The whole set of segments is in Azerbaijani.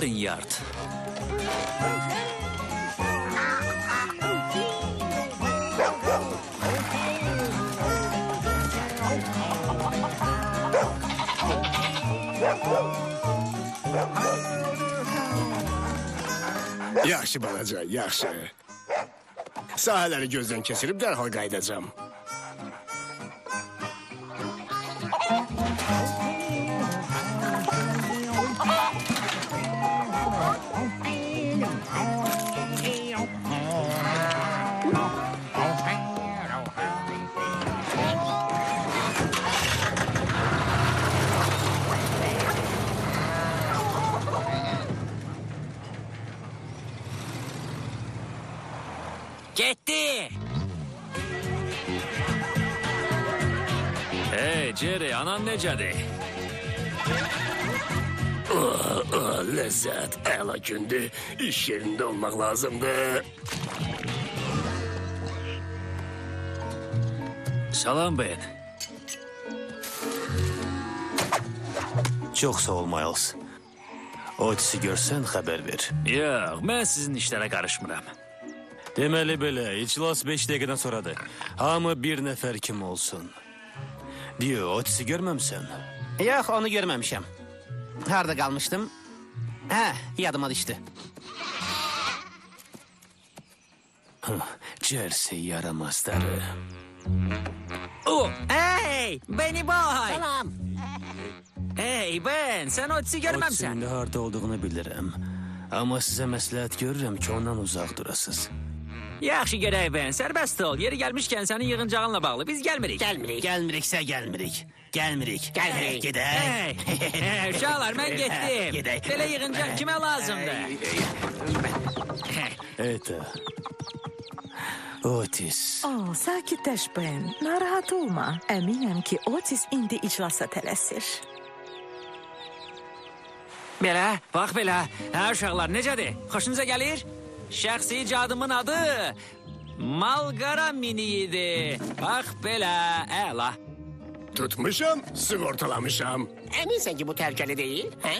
Barnyard. Yaxşı balaca, yaxşı. Sahələri gözdən keçirib dərhal qayıdacam. Ah, Ləzzət, əla gündür. İş yerində olmaq lazımdır. Salam Ben. Çox sağ ol Miles. Otisi görsən xəbər ver. Yox, mən sizin işlərə qarışmıram. Deməli belə, iclas 5 dəqiqədən sonradır. Hamı bir nəfər kim olsun. Diyor, Otisi görməmsən? Yox, onu görməmişəm. Harda qalmışdım? Hə, yadıma düşdü. Jersey yaramazları. Oh, hey, Benny Boy! Salam. Hey Ben, sən Otis'i görməmsən. Otisinin harda olduğunu bilirəm. Amma sizə məsləhət görürəm ki, ondan uzaq durasınız. Yaxşı görək Ben, sərbəst ol. Yeri gəlmişkən sənin yığıncağınla bağlı. Biz gəlmirik. Gəlmirik. Gəlmiriksə gəlmirik. Gəlmirik. Gəlmirik. Gedək. Hey, hey, uşaqlar, mən getdim. Gedək. Belə yığıncaq kimə lazımdır? Evet. Otis. Oh, sakitləş Ben. Narahat olma. Əminəm ki, Otis indi iclasa tələsir. Belə, bax belə. Hə uşaqlar, necədir? Xoşunuza gəlir? Şəxsi icadımın adı Malqara miniyidir. Bax belə, əla. Tutmuşam, sığortalamışam. Əminsən ki, bu təhlükəli deyil, hə?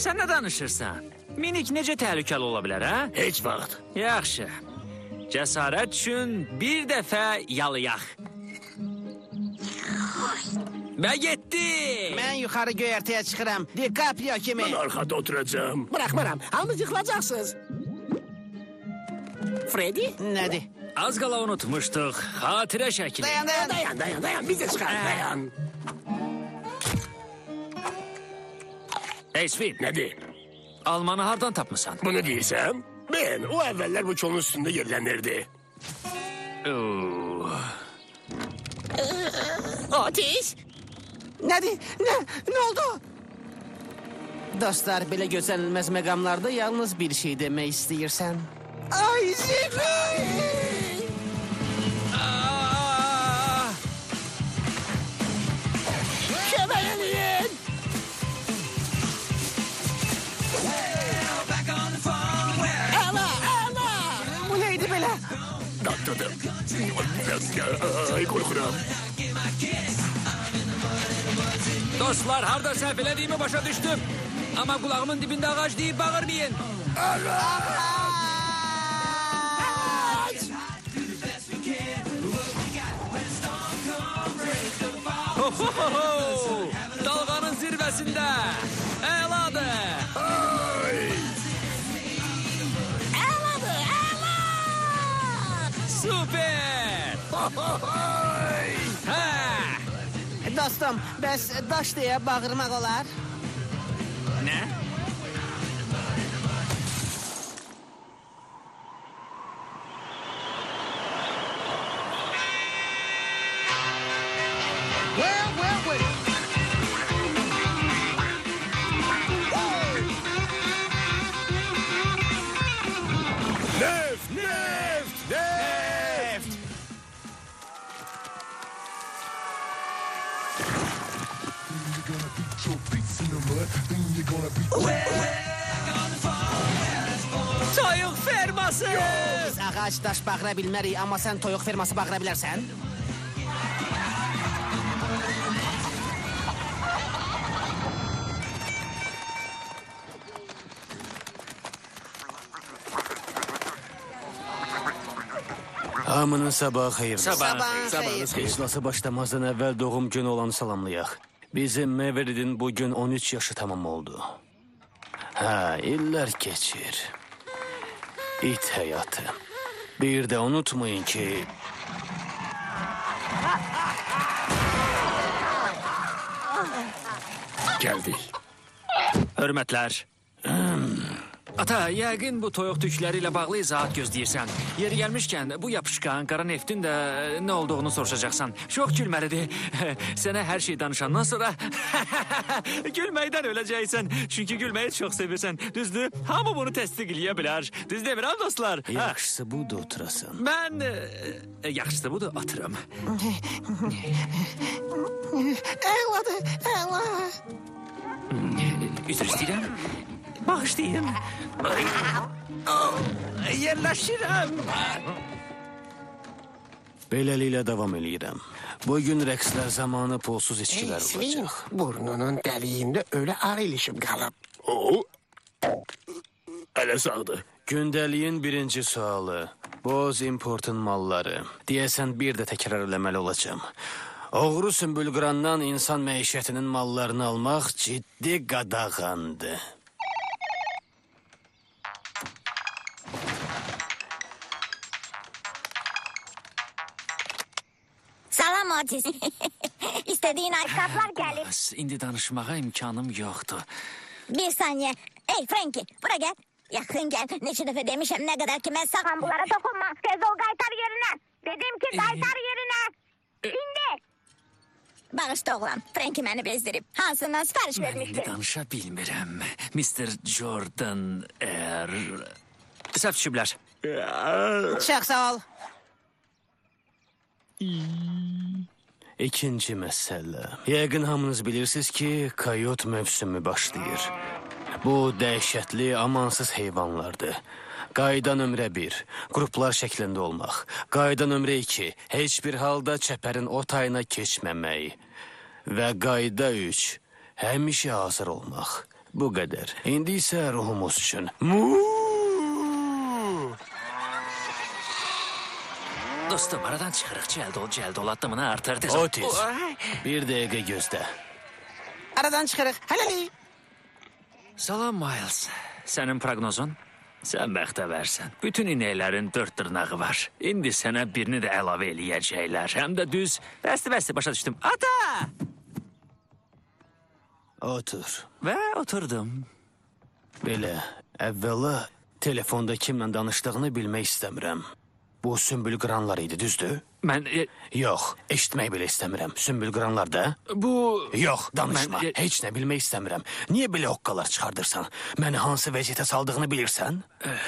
Sən nə danışırsan? Minik necə təhlükəli ola bilər, hə? Heç vaxt. Yaxşı. Cəsarət üçün bir dəfə yalayaq. Və getdi. Mən yuxarı göyərtəyə çıxıram. DiCaprio kimi. Mən arxada oturacağam. Buraxmıram. Hamınız yıxılacaqsınız. Freddy? Nədir? Az qala unutmuşduq. Xatirə şəkli. Dayan, dayan. Dayan, dayan, dayan. Bize çıkar, dayan. Hey Sweet, Nedir? almanı hardan tapmısan? Bunu değilsem? Ben, o evveller bu çolun üstünde yerlenirdi. Oo. Otis? Nədir? Nə? Nə oldu? Dostlar, belə gözlənilməz məqamlarda yalnız bir şey demək istəyirsən. Ay! Kömək eləyin! Əla, əla! Bu neydi belə? Atladım. Ay korkuram. Dostlar, harda səhv elədiyimi başa düşdüm. Amma qulağımın dibində ağac deyib bağırmayın. Ho-ho-ho! Dalğanın zirvəsində. Əladır. Əladır, əla! Super. Hə. Dostum, bəs daş deyə bağırmaq olar? Nə? Soyuq ferması! Biz ağac daş bağıra bilmərik, amma sən toyuq ferması bağıra bilərsən. Hamının sabahı xeyirli. Sabah sabah. xeyir. Xeyirlası başlamazdan əvvəl doğum günü olanı salamlayaq. Bizim Meverid'in bugün 13 yaşı tamam oldu. Ha, illər keçir. İt həyatı. Bir də unutmayın ki, Geldik. Hörmətlər. Ata, yəqin bu toyuq tükləri ilə bağlı izahat gözləyirsən. Yeri gəlmişkən bu yapışqan qara neftin də nə olduğunu soruşacaqsan. Çox gülməlidir. Sənə hər şey danışandan sonra gülməkdən öləcəksən. Çünki gülməyi çox sevirsən. Düzdür? Hamı bunu təsdiq eləyə bilər. Düz demirəm dostlar? Yaxşısı budur oturasın. Mən e, yaxşısı budur, atıram. Eladı, ela. Üzr istəyirəm. Bağışlayın. Ay. Yerləşirəm. Beləliklə davam eləyirəm. Bugün rəqslər zamanı pulsuz içkilər olacaq. burnunun deliğinde öyle ağır ilişim kalıp. O. Hele sağdı. Gündəliyin birinci sualı. Boz importun malları. Deyəsən bir də təkrar eləməli olacağam. Oğru sümbül qırandan insan məişətinin mallarını almaq ciddi qadağandır. Salam Otis. İstediğin ayakkabılar gelir. Bas, İndi danışmağa imkanım yoxdur. Bir saniye. Ey Frankie bura gel. Yakın gel. Neçə dəfə demişəm nə qədər ki mən sağam bunlara dokunma. Tez ol qaytar yerine. Dedim ki qaytar yerine. İndi. Bağışla oğlan. Frankie məni bezdirib. Hansından sifariş Mən indi vermişdi. danışa bilmirəm. Mr. Jordan er... Səhv düşüblər. Çok sağ ol. İkinci məsələ. Yəqin hamınız bilirsiniz ki, kayot mövsümü başlayır. Bu dəhşətli, amansız heyvanlardır. Qayda nömrə 1. Qruplar şəklində olmaq. Qayda nömrə 2. Heç bir halda çəpərin o tayına keçməmək. Və qayda 3. Həmişə hazır olmaq. Bu qədər. İndi isə ruhumuz üçün. Mu! Dostum, aradan çıxırıq. Cəld ol, cəld ol. Addımını artır. Tez ol. Otis. Ay. Bir dəqiqə gözlə. Aradan çıkarık. Helali. Salam Miles. Sənin proqnozun? Sən bəxtəvərsən. Bütün inəklərin dörd dırnağı var. İndi sənə birini də əlavə eləyəcəklər. Həm də düz. Bəsdi, bəsdi, başa düşdüm. Ata! Otur. Və oturdum. Belə, əvvəla telefonda kimlə danışdığını bilmək istəmirəm. Bu sümbül qıranlar idi, düzdür? Mən e, Yox, eşitmək belə istəmirəm. Sümbül qıranlar da? bu Yox, danışma. Mən- Heç nə bilmək istəmirəm. Niyə belə hoqqalar çıxardırsan? Məni hansı vəziyyətə saldığını bilirsən?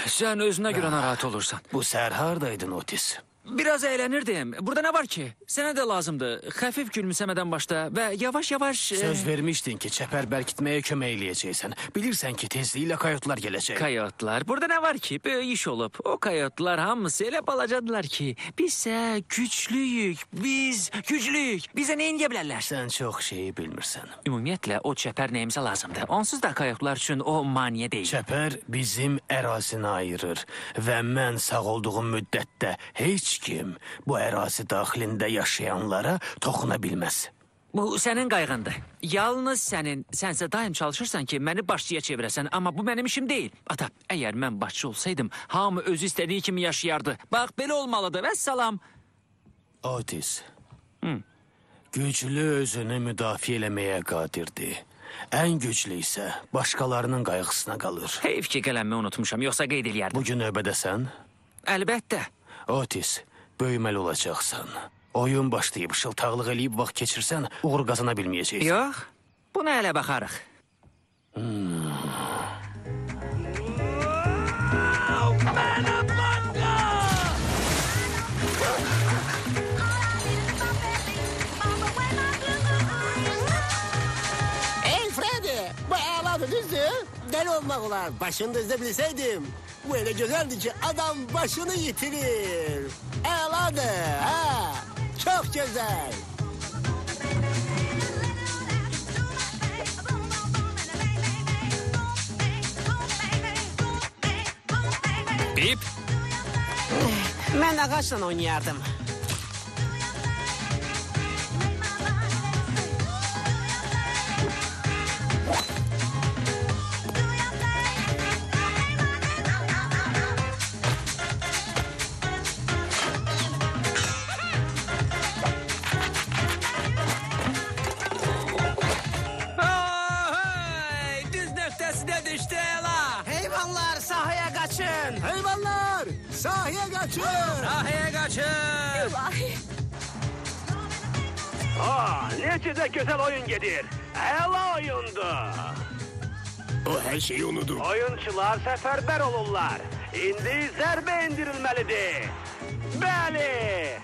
sən özünə görə narahat olursan. Bu səhər hardaydın Otis? Biraz əylənirdim. Burada nə var ki? Sənə də lazımdır. Xəfif gülümsəmədən başla və yavaş-yavaş e, Söz vermişdin ki, çəpər bərkitməyə kömək eləyəcəksən. Bilirsən ki, tezliklə kayotlar gələcək. Kayotlar. Burada nə var ki? Böyük iş olub. O kayotlar hamısı elə balacadılar ki, bizsə güclüyük. Biz güclüyük. Bizə nə edə bilərlər? Sən çox şeyi bilmirsən. Ümumiyyətlə o çəpər nəyimizə lazımdır. Onsuz da kayotlar üçün o maniyə deyil. Çəpər bizim ərazini ayırır və mən sağ olduğum müddətdə heç kim bu ərazi daxilində yaşayanlara toxuna bilməz. Bu sənin qayğındır. Yalnız sənin. Sənsə daim çalışırsan ki, məni başçıya çevirəsən, amma bu mənim işim deyil. Ata, əgər mən başçı olsaydım, hamı özü istədiyi kimi yaşayardı. Bax, belə olmalıdır. Vəssalam. Otis. Güclü özünü müdafiə eləməyə qadirdir. Ən güclü isə başqalarının qayğısına qalır. Heyf ki, qələmimi unutmuşam, yoxsa qeyd eləyərdim. Bu gün növbədəsən? Əlbəttə. Otis, böyüməli olacaqsan. Oyun başlayıb şıltaqlıq eləyib vaxt keçirsən, uğur qazana bilməyəcəksən. Yox, buna hələ baxarıq. Ey Freddy, bu ağladı düzdü. Deli olmak olar. Başını düzde bilseydim. Bu öyle güzeldi ki adam başını yitirir. Ağladı ha. Çok güzel. Bip. Mən ağacla oynayardım. dengedir. Hela oyundu. O her şeyi unudu. Oyuncular seferber olurlar. İndi zerbe indirilmelidir. Beli.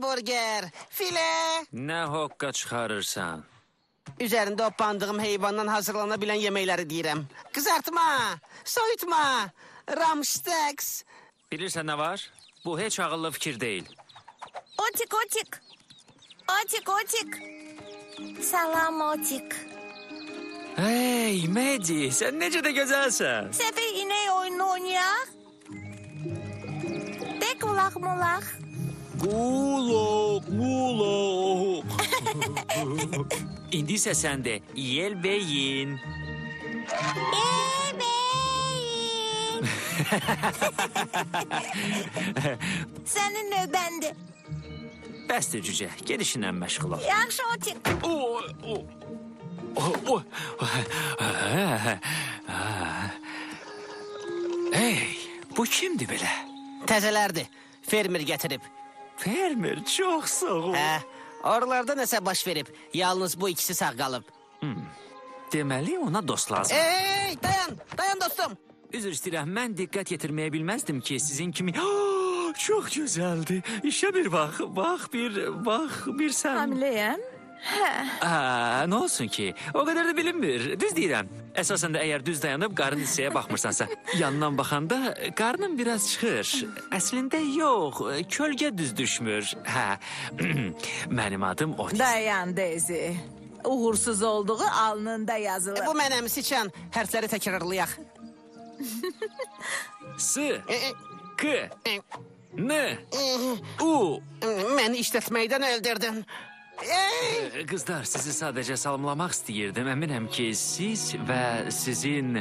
Cheeseburger, file. Nə hoqqa çıxarırsan? Üzərində o bandığım heyvandan hazırlana bilən yeməkləri deyirəm. Qızartma, soyutma, ramsteks. Bilirsən nə var? Bu heç ağıllı fikir deyil. Otik otik. Otik otik. Salam otik. Hey, Medi, sən necə də gözəlsən. Sefer inek oyunu oynayak. De kulak mulak. Qulaq, qulaq. İndi isə sən də yel beyin. Yemeyin. Senin nöbendi. Bəsdir cücə, gedişinlə məşğul ol. Yaxşı otik. O, o. O, o. Hey, bu kimdir belə? Təzələrdir. Fermer gətirib. Fermer, çox sağ ol. Hə, oralarda nəsə baş verib. Yalnız bu ikisi sağ qalıb. Deməli ona dost lazım. Ey, dayan, dayan dostum. Üzr istəyirəm, mən diqqət yetirməyə bilməzdim ki, sizin kimi... Çox gözəldir. İşə bir bax, bax bir, bax bir sən. Hamileyəm. Aa, nə olsun ki? O qədər də bilinmir. Düz deyirəm. Əsasən də əgər düz dayanıb qarın hissəyə baxmırsansa, yandan baxanda qarnın biraz çıxır. Əslində yox, kölgə düz düşmür. Hə. Mənim adım Otis. Dayan Daisy. Uğursuz olduğu alnında yazılır. Bu mənəm siçan. Hərfləri təkrarlayaq. S, E, e, K, e, N, e, U. Məni işlətməkdən öldürdün. Ey! Qızlar, sizi sadəcə salamlamaq istəyirdim. Əminəm ki, siz və sizin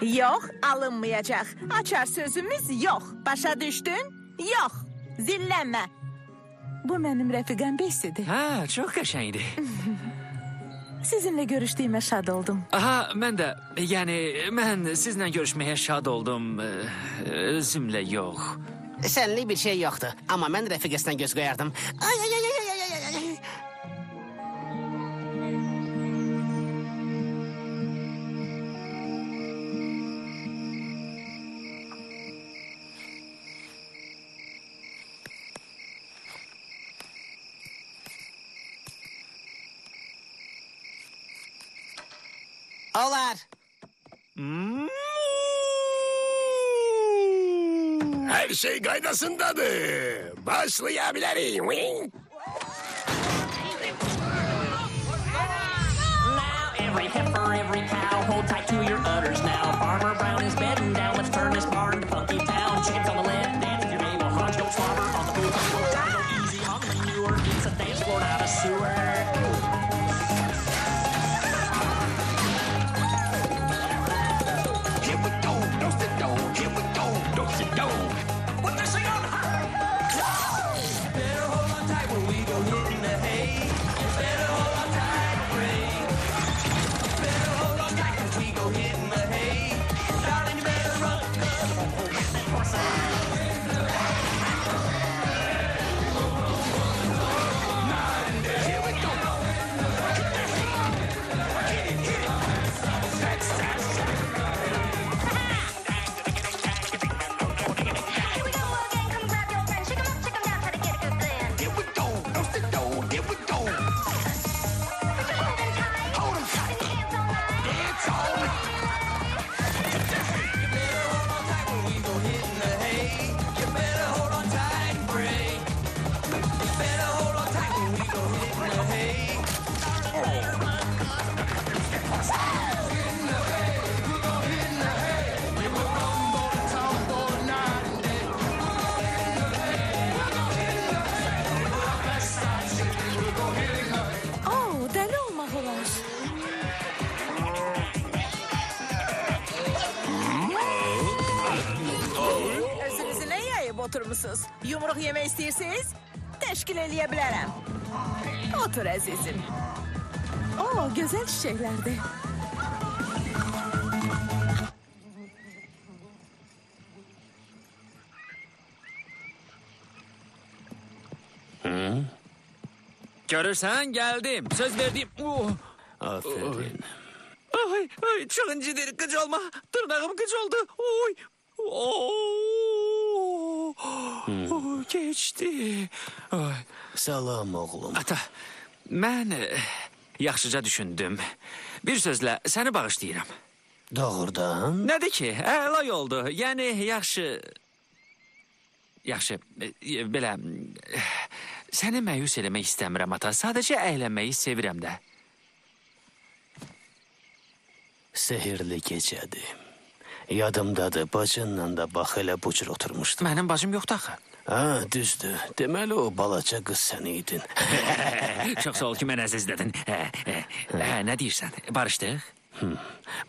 Yox, alınmayacaq. Açar sözümüz yox. Başa düşdün? Yox. Zillənmə. Bu mənim rəfiqəm Bessidir. Hə, çox qəşəngdir. Sizinlə görüşdüyümə şad oldum. Aha, mən də, yəni mən sizlə görüşməyə şad oldum. Özümlə yox. Sənlik bir şey yoxdur. Amma mən rəfiqəsinə göz qoyardım. Ay, ay, ay, ay, Olar. Mm-hmm. Her şey gaydasındadır. Başlayabilirim. Now every heifer, every cow, Yumruq yemək istəyirsiniz? Təşkil eləyə bilərəm. Otur əzizim. O, gözəl çiçəklərdir. Görürsən, gəldim. Söz verdim. Oh. Aferin. Ay, ay, çox incidir. Qıc olma. Dırnağım qıc oldu. Oy. Oo. Oh, geçdi. Ay. Salam oğlum. Ata, mən eh, yaxşıca düşündüm. Bir sözlə səni bağışlayıram. Doğrudan? Nədir ki? Əla yoldu. Yəni yaxşı Yaxşı, e, belə eh, səni məyus eləmək istəmirəm ata. Sadəcə əylənməyi sevirəm də. Sehirli gecədir. Yadımdadır, bacınla da bax elə bu cür oturmuşdum. Mənim bacım yoxdur axı. Ha, düzdür. Deməli o balaca qız sən idin. Çox sağ ol ki, mən əzizlədin. Hə, hə, hə, nə deyirsən? Barışdıq?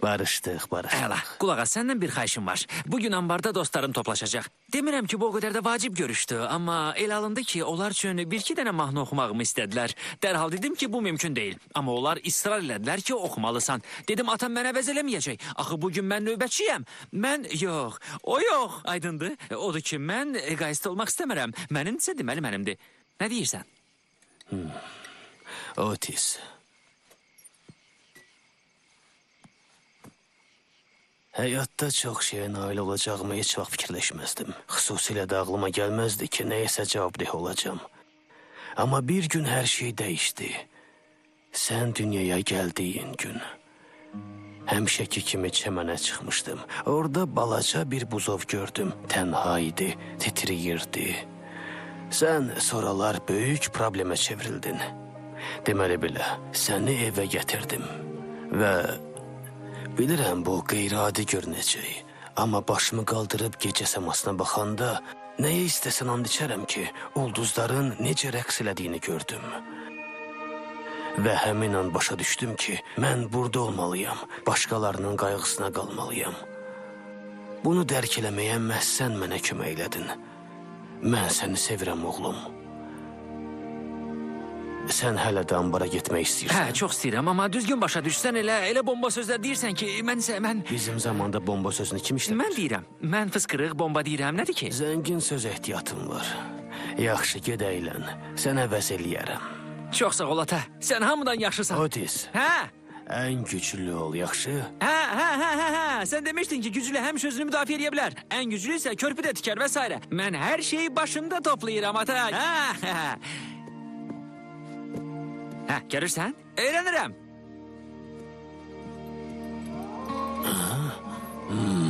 Barışdıq, barışdıq. Əla, qulaq as, səndən bir xahişim var. Bu gün ambarda dostlarım toplaşacaq. Demirəm ki, bu o qədər də vacib görüşdü, amma el alındı ki, onlar üçün bir-iki dənə mahnı oxumağımı istədilər. Dərhal dedim ki, bu mümkün deyil. Amma onlar israr elədilər ki, oxumalısan. Dedim, atam mənə əvəz eləməyəcək. Axı bu gün mən növbətçiyəm. Mən yox, o yox. Aydındır. Odur ki, mən egoist olmaq istəmirəm. Mənimsə deməli mənimdir. Nə deyirsən? Otis. Həyatda çox şeyə nail olacağımı heç vaxt fikirləşməzdim. Xüsusilə də ağlıma gəlməzdi ki, nəyəsə cavabdeh olacağam. Amma bir gün hər şey dəyişdi. Sən dünyaya gəldiyin gün. Həmişəki kimi çəmənə çıxmışdım. Orada balaca bir buzov gördüm. Tənha idi, titrəyirdi. Sən sonralar böyük problemə çevrildin. Deməli belə, səni evə gətirdim və bilirəm bu qeyri-adi görünəcək, amma başımı qaldırıb gecə səmasına baxanda nəyə istəsən and içərəm ki, ulduzların necə rəqs elədiyini gördüm. Və həmin an başa düşdüm ki, mən burada olmalıyam, başqalarının qayğısına qalmalıyam. Bunu dərk eləməyə məhz sən mənə kömək elədin. Mən səni sevirəm, oğlum. Sən hələ də ambara getmək istəyirsən. Hə, çox istəyirəm, amma düzgün başa düşsən elə elə bomba sözlər deyirsən ki, mən isə mən Bizim zamanda bomba sözünü kim işlədir? mən deyirəm. Mən fısqırıq bomba deyirəm. Nədir ki? Zəngin söz ehtiyatım var. Yaxşı, get əylən. Sənə əvəz eləyərəm. Çox sağ ol ata. Sən hamıdan yaxşısan. Otis, Hə? ən güclü ol, yaxşı? Hə, hə, hə, hə, hə. Sən demişdin ki, güclü həm sözünü müdafiə edə bilər. Ən güclü isə körpü də tikər və s. Mən hər şeyi başımda toplayıram ata. Hə, hə. Hə, Ha, görürsen eğlenirim. Hmm.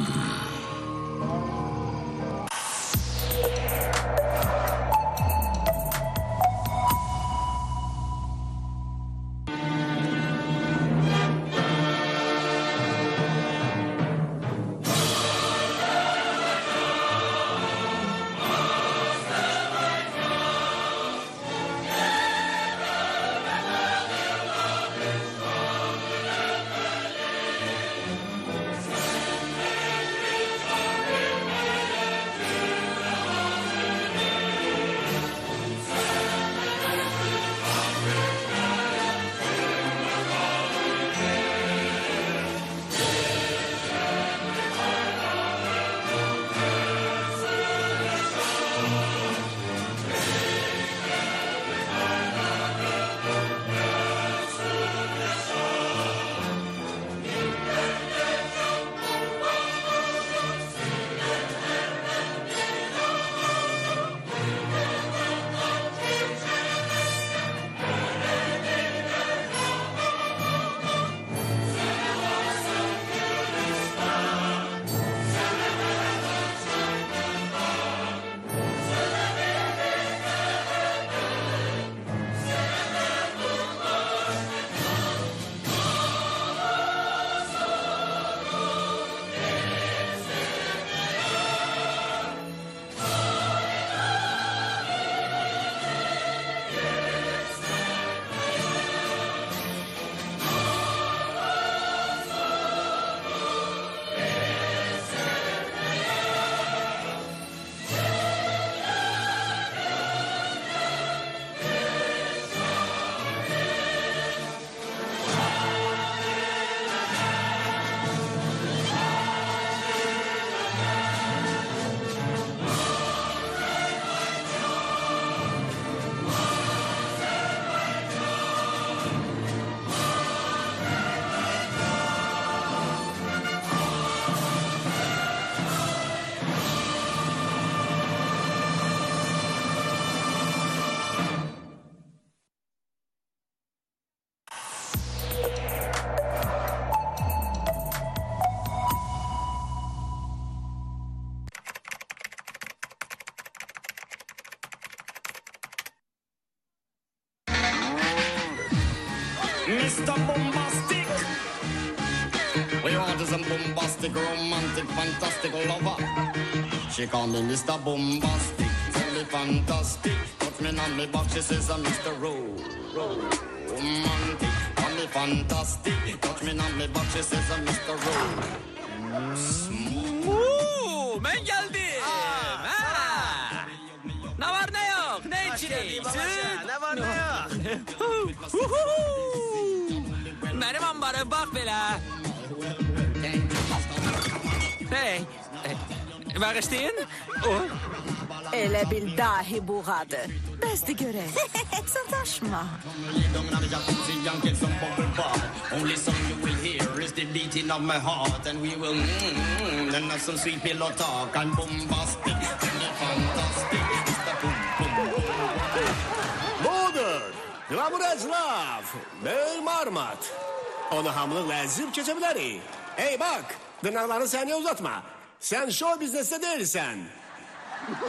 Fantastic lover. She call me Mr. Bombastic, tell me fantastic. Touch me on me back, she says I'm Mr. Ro- Ro- Romantic. Call me fantastic, touch me on me back, she says I'm Mr. Ro- Oo, ben geldim. Ha. Ne var ne yok? Ne içirik? Süt. Ne var ne yok? Benim ambarım bak belə. Waar is die in? Oh. Ele bil dahi bu gadı. Besti göre. Sırdaşma. Only song you will hear is the beating of my heart And we will mmm, and have some sweet pillow talk And bombastic, and fantastic It's the boom, boom, boom, boom. Budur, Glamurezlav, Bey Marmat Onu hamlıqla əzib keçə bilərik Ey bak, dırnaqlarını səniyə uzatma sen show biznesde değilsen.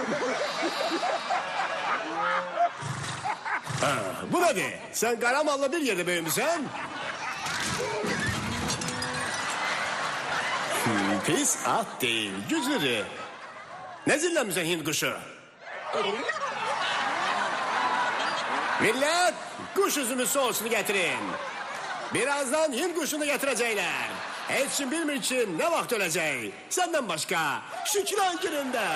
ha, bu nedir? Sen Karamal'la bir yerde büyümüşsün. Hmm, Pis at değil, güzürü. Ne zillenmişsin Hint kuşu? Millet kuş üzümü sosunu getirin. Birazdan Hint kuşunu getirecekler. Hiç kim bilmir için ne vakit ölecek. Senden başka Şükran gününde.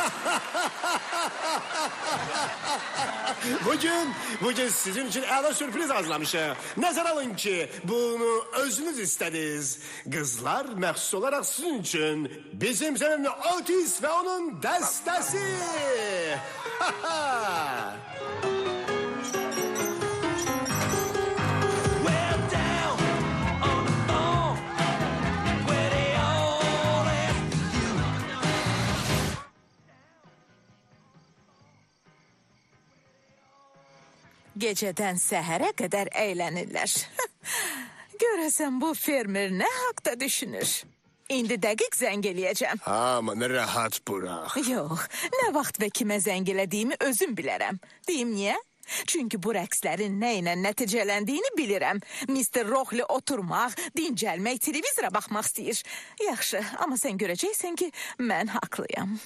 bugün, bugün sizin için əla sürpriz hazırlamışım. Nəzər alın ki, bunu özünüz istədiniz. Kızlar məxsus olaraq sizin için bizim sevimli Otis ve onun dəstəsi. Gecədən səhərə qədər əylənirlər. Görəsən bu fermer nə haqda düşünür? İndi dəqiq zəng eləyəcəm. Aman rahat bırak. Yox, nə vaxt və kimə zəng elədiyimi özüm bilərəm. Deyim niyə? Çünki bu rəqslərin nə ilə nəticələndiyini bilirəm. Mr. Rohli oturmaq, dincəlmək, televizora baxmaq istəyir. Yaxşı, amma sən görəcəksən ki, mən haqlıyam.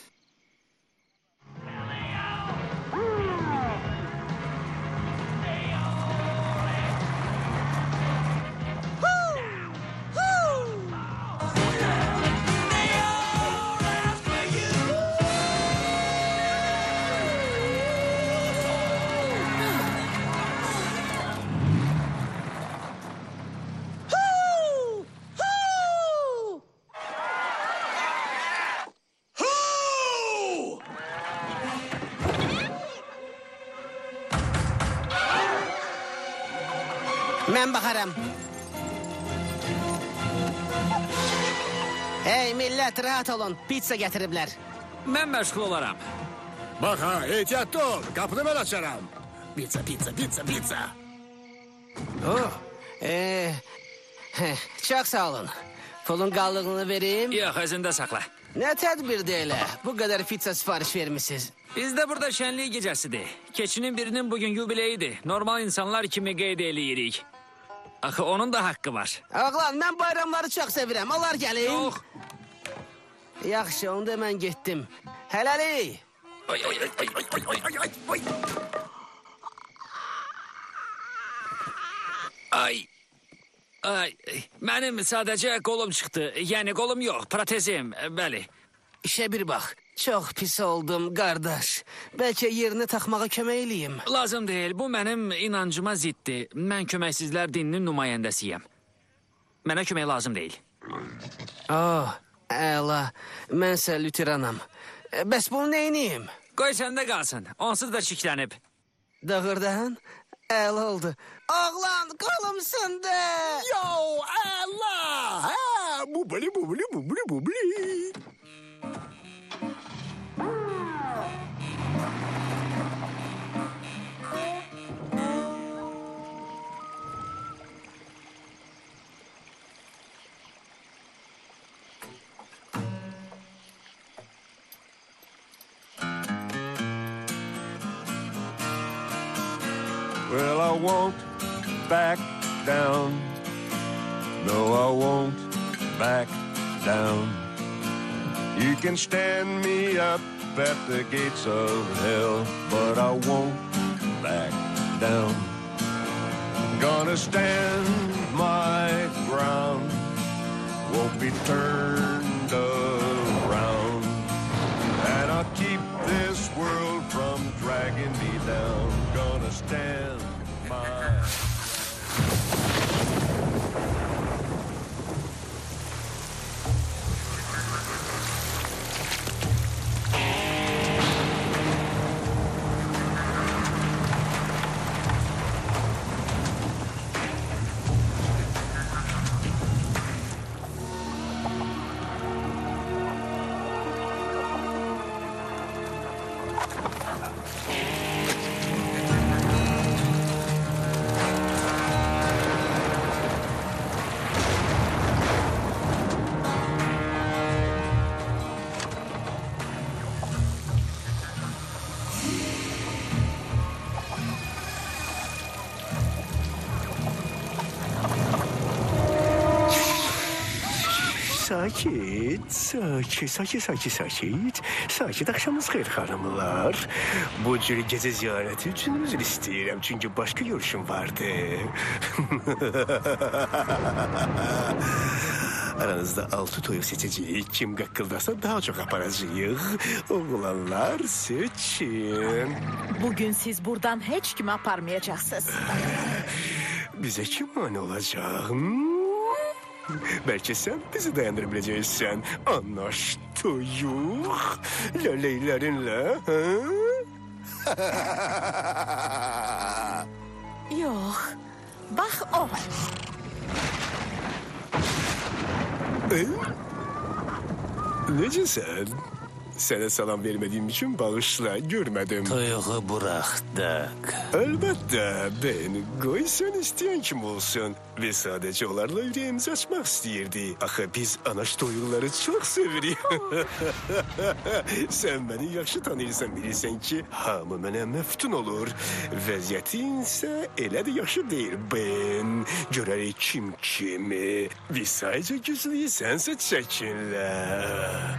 Mən baxaram. Hey millət, rahat olun. Pizza gətiriblər. Mən məşğul olaram. Bak ha ehtiyatlı ol. Kapını ben açarım. Pizza pizza pizza pizza. Oh. Ee, heh, çox sağ olun. Pulun qallığını verim. Yox, özündə saxla. Nə tədbirdir elə? Bu qədər pizza sifariş vermisiniz. Bizdə burada şənlik gecəsidir. Keçinin birinin bugün yubileyidir. Normal insanlar kimi qeyd eləyirik. Axı onun da haqqı var. Oğlan, mən bayramları çox sevirəm. Olar gəlim. Yox. Yaxşı, onda mən getdim. Hələlik. Ay ay ay ay ay ay ay ay ay. Ay. Ay, mənim sadəcə qolum çıxdı. Yəni qolum yox, protezim, bəli. İşə bir bax. Çox pis oldum, qardaş. Bəlkə yerini taxmağa kömək eləyim. Lazım deyil, bu mənim inancıma ziddir. Mən köməksizlər dininin nümayəndəsiyəm. Mənə kömək lazım deyil. Oh, əla. Mənsə lüteranam. Bəs bunu neyniyim? Qoy səndə qalsın. Onsuz da şiklənib. Dağırdan? Əla oldu. Oğlan, qolum sındı. Yo Allah. Ha, bubuli bubuli bubuli bubuli. Well, I won't back down. No, I won't back down. You can stand me up at the gates of hell, but I won't back down. Gonna stand my ground, won't be turned around. And I'll keep this world from dragging me down. Gonna stand Sakit, sakit, sakit, sakit, sakit. Sakit akşamınız xeyir hanımlar. Bu cür gece ziyareti için üzr istəyirəm çünkü başka görüşüm vardı. Aranızda altı toyu seçeceğiz. Kim qaqqıldasa daha çok aparacağıq. Oğlanlar seçin. Bugün siz buradan hiç kimi aparmayacaksınız. Bize kim mani olacak? hmm? Belki sen bizi dayandırabileceksin. Anlaştık. Laleylerinle. Ha? Yok. Bak o. E? Nece sen? Sana salam vermediğim için bağışla görmedim. Toyuğu buraxdıq. Elbette ben qoy sen isteyen kim olsun. Ve sadece onlarla yüreğimizi açmak istəyirdi. Axı biz anaç toyuqları çok sevirik. sen beni yaxşı tanıyırsan bilirsən ki, hamı mənə məftun olur. Vəziyyətin isə elə də yaxşı deyil ben. Görərik kim kimi. Biz sadece güzlüyü sən seçəcəklər.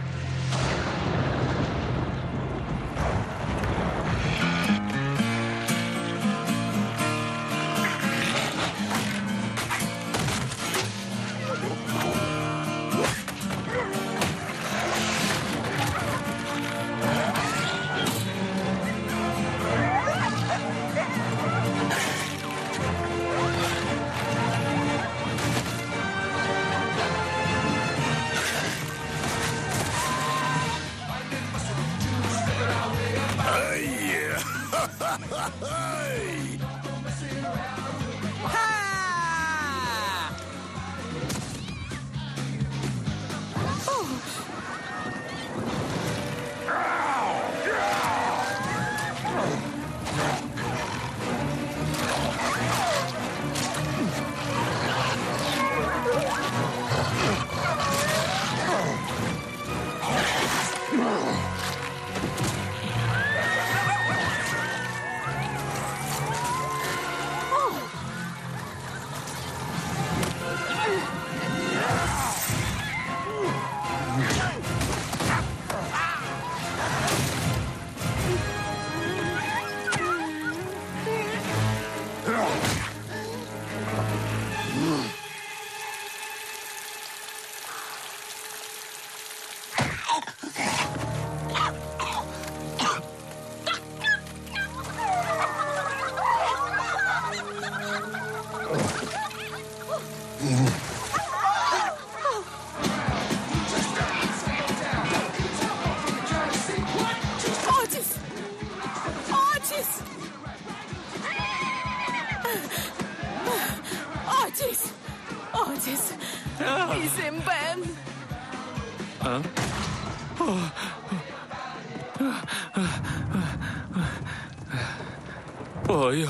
Oh, Oj,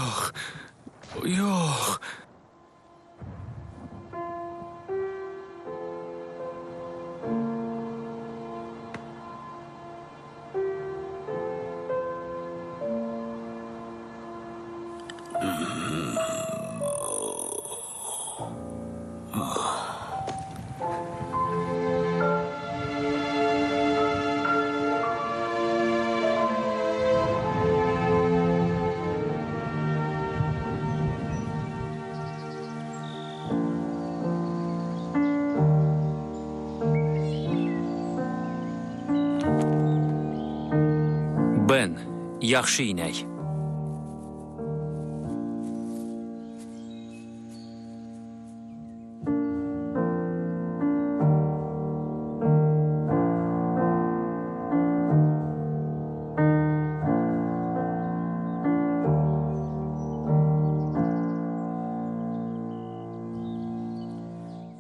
inək.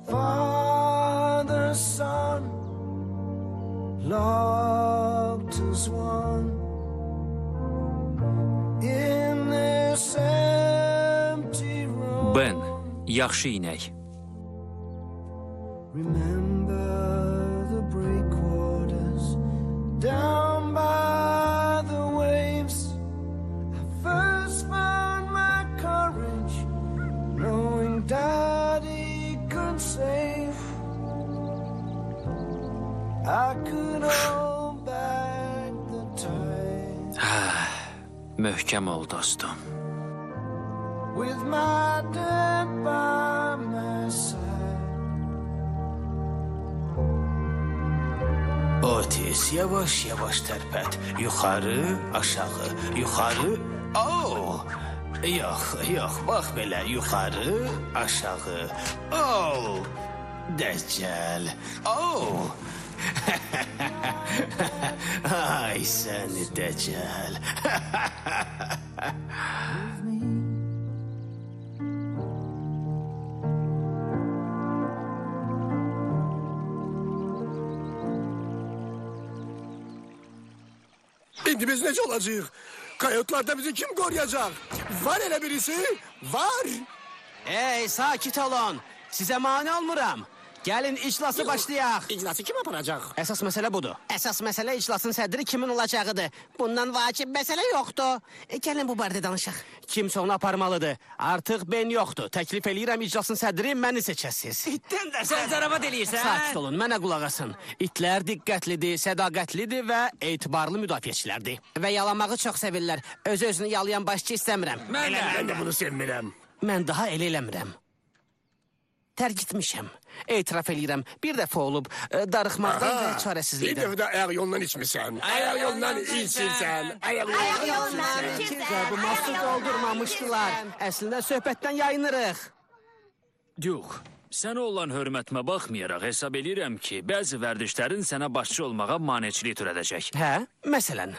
Father, Son, loved as one yaxşı inək. Remember the breakwaters down by the waves. I first found my courage, knowing Daddy could save. I could hold back the tide Möhkəm ol dostum. With my dad by my side. Otis, yavaş yavaş tərpət. Yuxarı, aşağı, yuxarı. Oh! Yox, yox, bax belə yuxarı, aşağı. Oh! Dəcəl. Oh! Ay səni dəcəl. İndi biz necə olacağıq? Kayotlarda bizi kim koruyacak? Var elə birisi? Var. Ey, sakit olun. Sizə mane olmuram. Gəlin iclası başlayaq. İclası kim aparacak? Əsas məsələ budur. Əsas məsələ iclasın sədri kimin olacağıdır. Bundan vacib məsələ yoxdur. E, gəlin bu barədə danışaq. Kimsə onu aparmalıdır. Artıq ben yoxdur. Təklif eləyirəm iclasın sədri məni seçəsiz. İtdən də sən zarabat eləyirsən. Sakit olun, mənə qulaq asın. İtlər diqqətlidir, sədaqətlidir və etibarlı müdafiəçilərdir. Və yalamağı çox sevirlər. Öz-özünü yalayan başçı istəmirəm. Mən də. Ben de bunu sevmirəm. Mən daha elə eləmirəm. Tərgitmişəm. Etiraf eləyirəm. Bir dəfə olub e, darıxmaqdan və Bir çarəsizlikdən. defa da ayak yolundan içmişsən. Ayak yolundan içirsən. Ayak yolundan Və bu masu doldurmamışdılar. Əslində söhbətdən yayınırıq. Yox. Sənə olan hörmətimə baxmayaraq hesab eləyirəm ki, bəzi vərdişlərin sənə başçı olmağa maneçilik törədəcək. Hə, məsələn.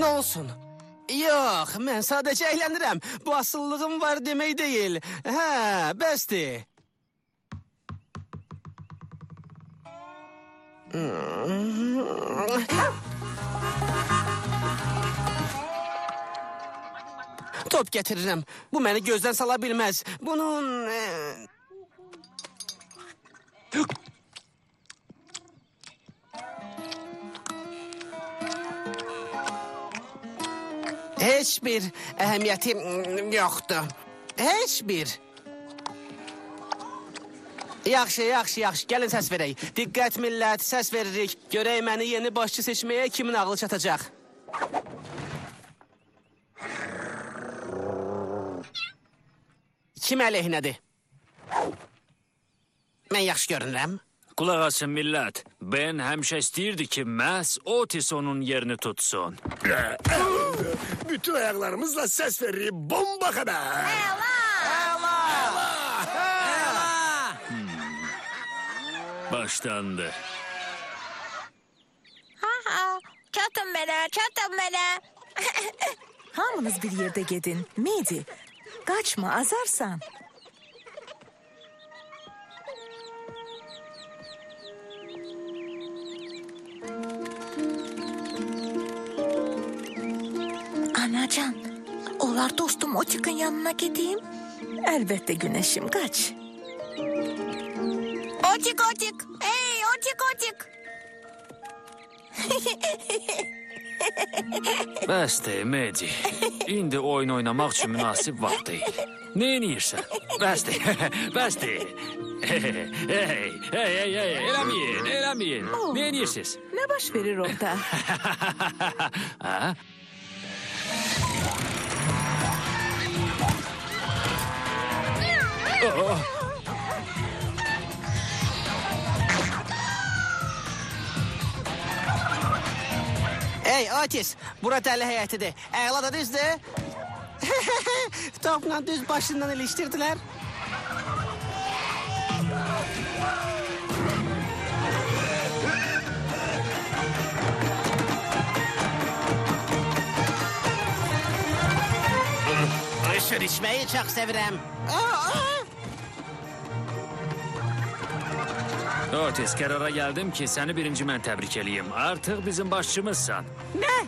Nə olsun? Yox, mən sadəcə əylənirəm. Bu asıllığım var demək deyil. Hə, bəsdir. Top gətirirəm. Bu məni gözdən sala bilməz. Bunun... Heç bir əhəmiyyəti mm, yoxdur. Heç bir. Yaxşı, yaxşı, yaxşı. Gəlin səs verək. Diqqət millət, səs veririk. Görək məni yeni başçı seçməyə kimin ağlı çatacaq. Kim əleyhinədir? Mən yaxşı görünürəm. Qulaq asın millət. Ben həmişə istəyirdi ki, məhz Otis onun yerini tutsun. Bütün ayaklarımızla ses veririk. Bomba kadar. Başlandı. Çatın bana, çatın bana. Hamınız bir yerde gedin. Midi, kaçma azarsan. Anacan, olar dostum o çıkın yanına gideyim. Elbette güneşim kaç. Ocik ocik. Hey ocik ocik. Bəsdir, Medi. İndi oyun oynamaq üçün münasib vaxt deyil. Nə edirsən? Bəsdir, bəsdir. Hey, hey, hey, hey, hey, eləməyin, eləməyin. Nə edirsiniz? Ne baş verir orada? ha? Hey Otis, bura dəli həyətidir. Əla da düzdür? Topla düz başından ilişdirdilər. Qışır içməyi çox sevirəm. Aa, aa. Otis karara geldim ki seni birinci ben tebrik edeyim. Artık bizim başçımızsan. Ne?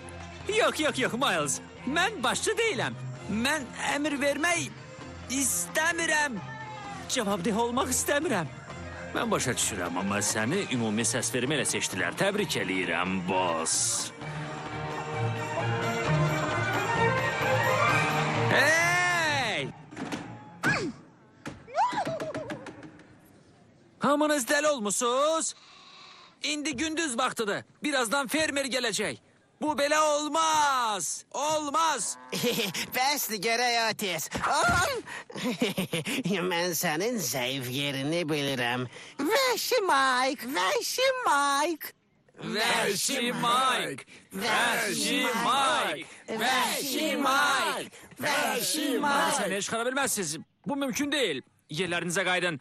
Yok yok yok Miles. Ben başçı değilim. Ben emir vermeyi istemirəm. Cavabdeh olmaq istəmirəm. Mən başa düşürəm, amma səni ümumi səs vermə ilə seçdilər. Boss. Hamınız dəli olmusunuz? İndi gündüz vaxtıdır. Birazdan fermer gələcək. Bu belə olmaz. Olmaz. Bəsdir görək Otis. Ay! Mən sənin zəif yerini bilirəm. Vəhşi Mike, vəhşi Mike. Vəhşi Mike! Vəhşi Mike! Vəhşi Mike! Vəhşi Səni çıxara bilməzsiniz. Bu mümkün deyil. Yerlərinizə qayıdın.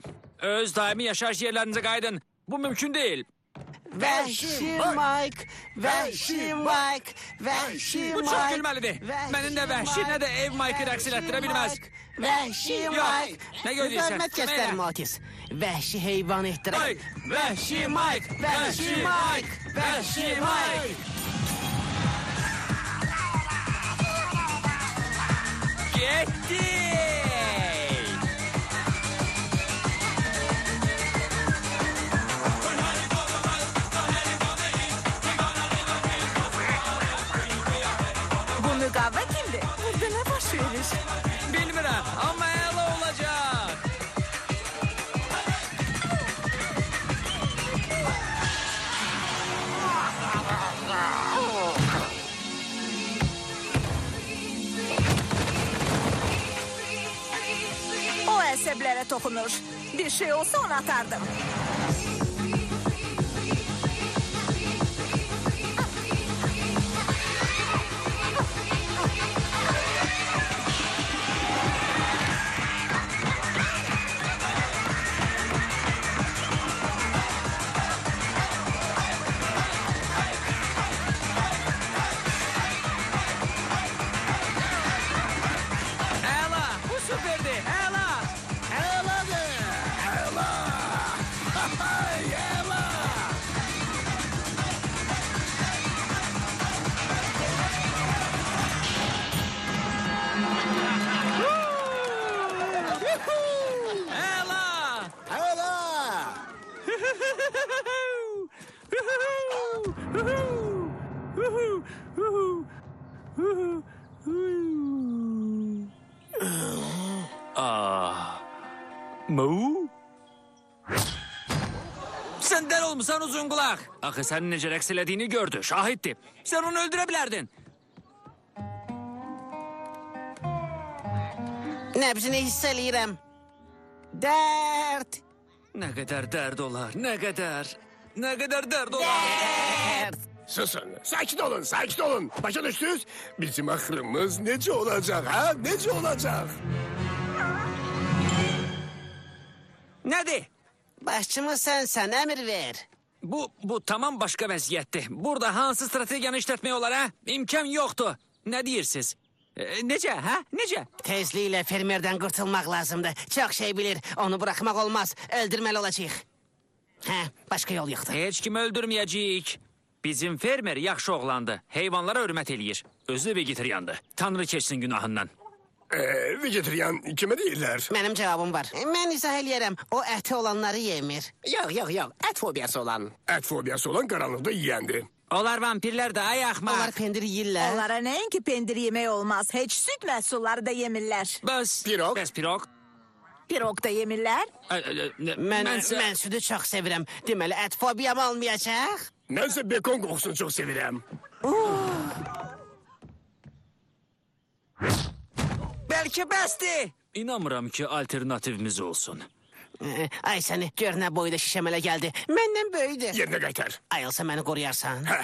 Öz daimi yaşayış yerlərinizə qayıdın. Bu mümkün deyil. Vəhşi Mike, vəhşi Mike, vəhşi Mike. Bu çox gülməlidir. Mənim də vəhşi, nə də ev Mike'ı rəqs elətdirə bilməz. Vəhşi Mike. nə gözləyirsən? Hörmət göstərmə Otis. Vəhşi heyvan ehtiram. Mike, vəhşi Mike, vəhşi Mike, vəhşi Mike. Getdik! Bu müqavva kimdir? Burada nə baş verir? Bilmirəm, amma əla olacaq. O əsəblərə toxunur. Bir şey olsa onu atardım. Uzunkulak. Akı sen nece rekselediğini gördü. Şahitti. Sen onu öldürebilirdin. Nebzini hisseleyirəm. Dert. Ne kadar dert olar, ne kadar. Ne kadar dert olar. Dert. Susun, sakin olun, sakin olun. Başa düştünüz. Bizim ahırımız nece olacak ha? Nece olacak? Nedir? Başçımı sensen emir ver. Bu, bu tamam başqa vəziyyətdir. Burada hansı strategiyanı işlətmək olar, hə? İmkan yoxdur. Nə deyirsiniz? E, necə, hə? Necə? Tezliklə fermerdən qurtulmaq lazımdır. Çox şey bilir, onu buraxmaq olmaz. Öldürməli olacağıq. Hə, başqa yol yoxdur. Heç kimi öldürməyəcəyik. Bizim fermer yaxşı oğlandı. Heyvanlara hörmət eləyir. Özü vegetariandı. Tanrı keçsin günahından. Ee, vegetarian kime değiller? Mənim cavabım var. Mən izah eləyərəm. O əti olanları yemir. Yok yok yok. Et fobiyası olan. Et fobiyası olan karanlıkta yiyendi. Onlar vampirlər də ay axmaq. Onlar pendir yeyirlər. Onlara nəinki pendir yemək olmaz. Heç süd məhsulları da yemirlər. Bəs, Pirog. bəs pirog? Pirog da yemirlər. Mən, Mənsə... mən südü çox sevirəm. Deməli, ət fobiyam olmayacaq. Neyse bekon kokusunu çok severim. Belki besti. İnanmıram ki alternatifimiz olsun. Eh, ay seni görünə boyda şişəmələ gəldi. Məndən böyüdü. Yerinə qaytar. Ayılsa məni qoruyarsan. Hə.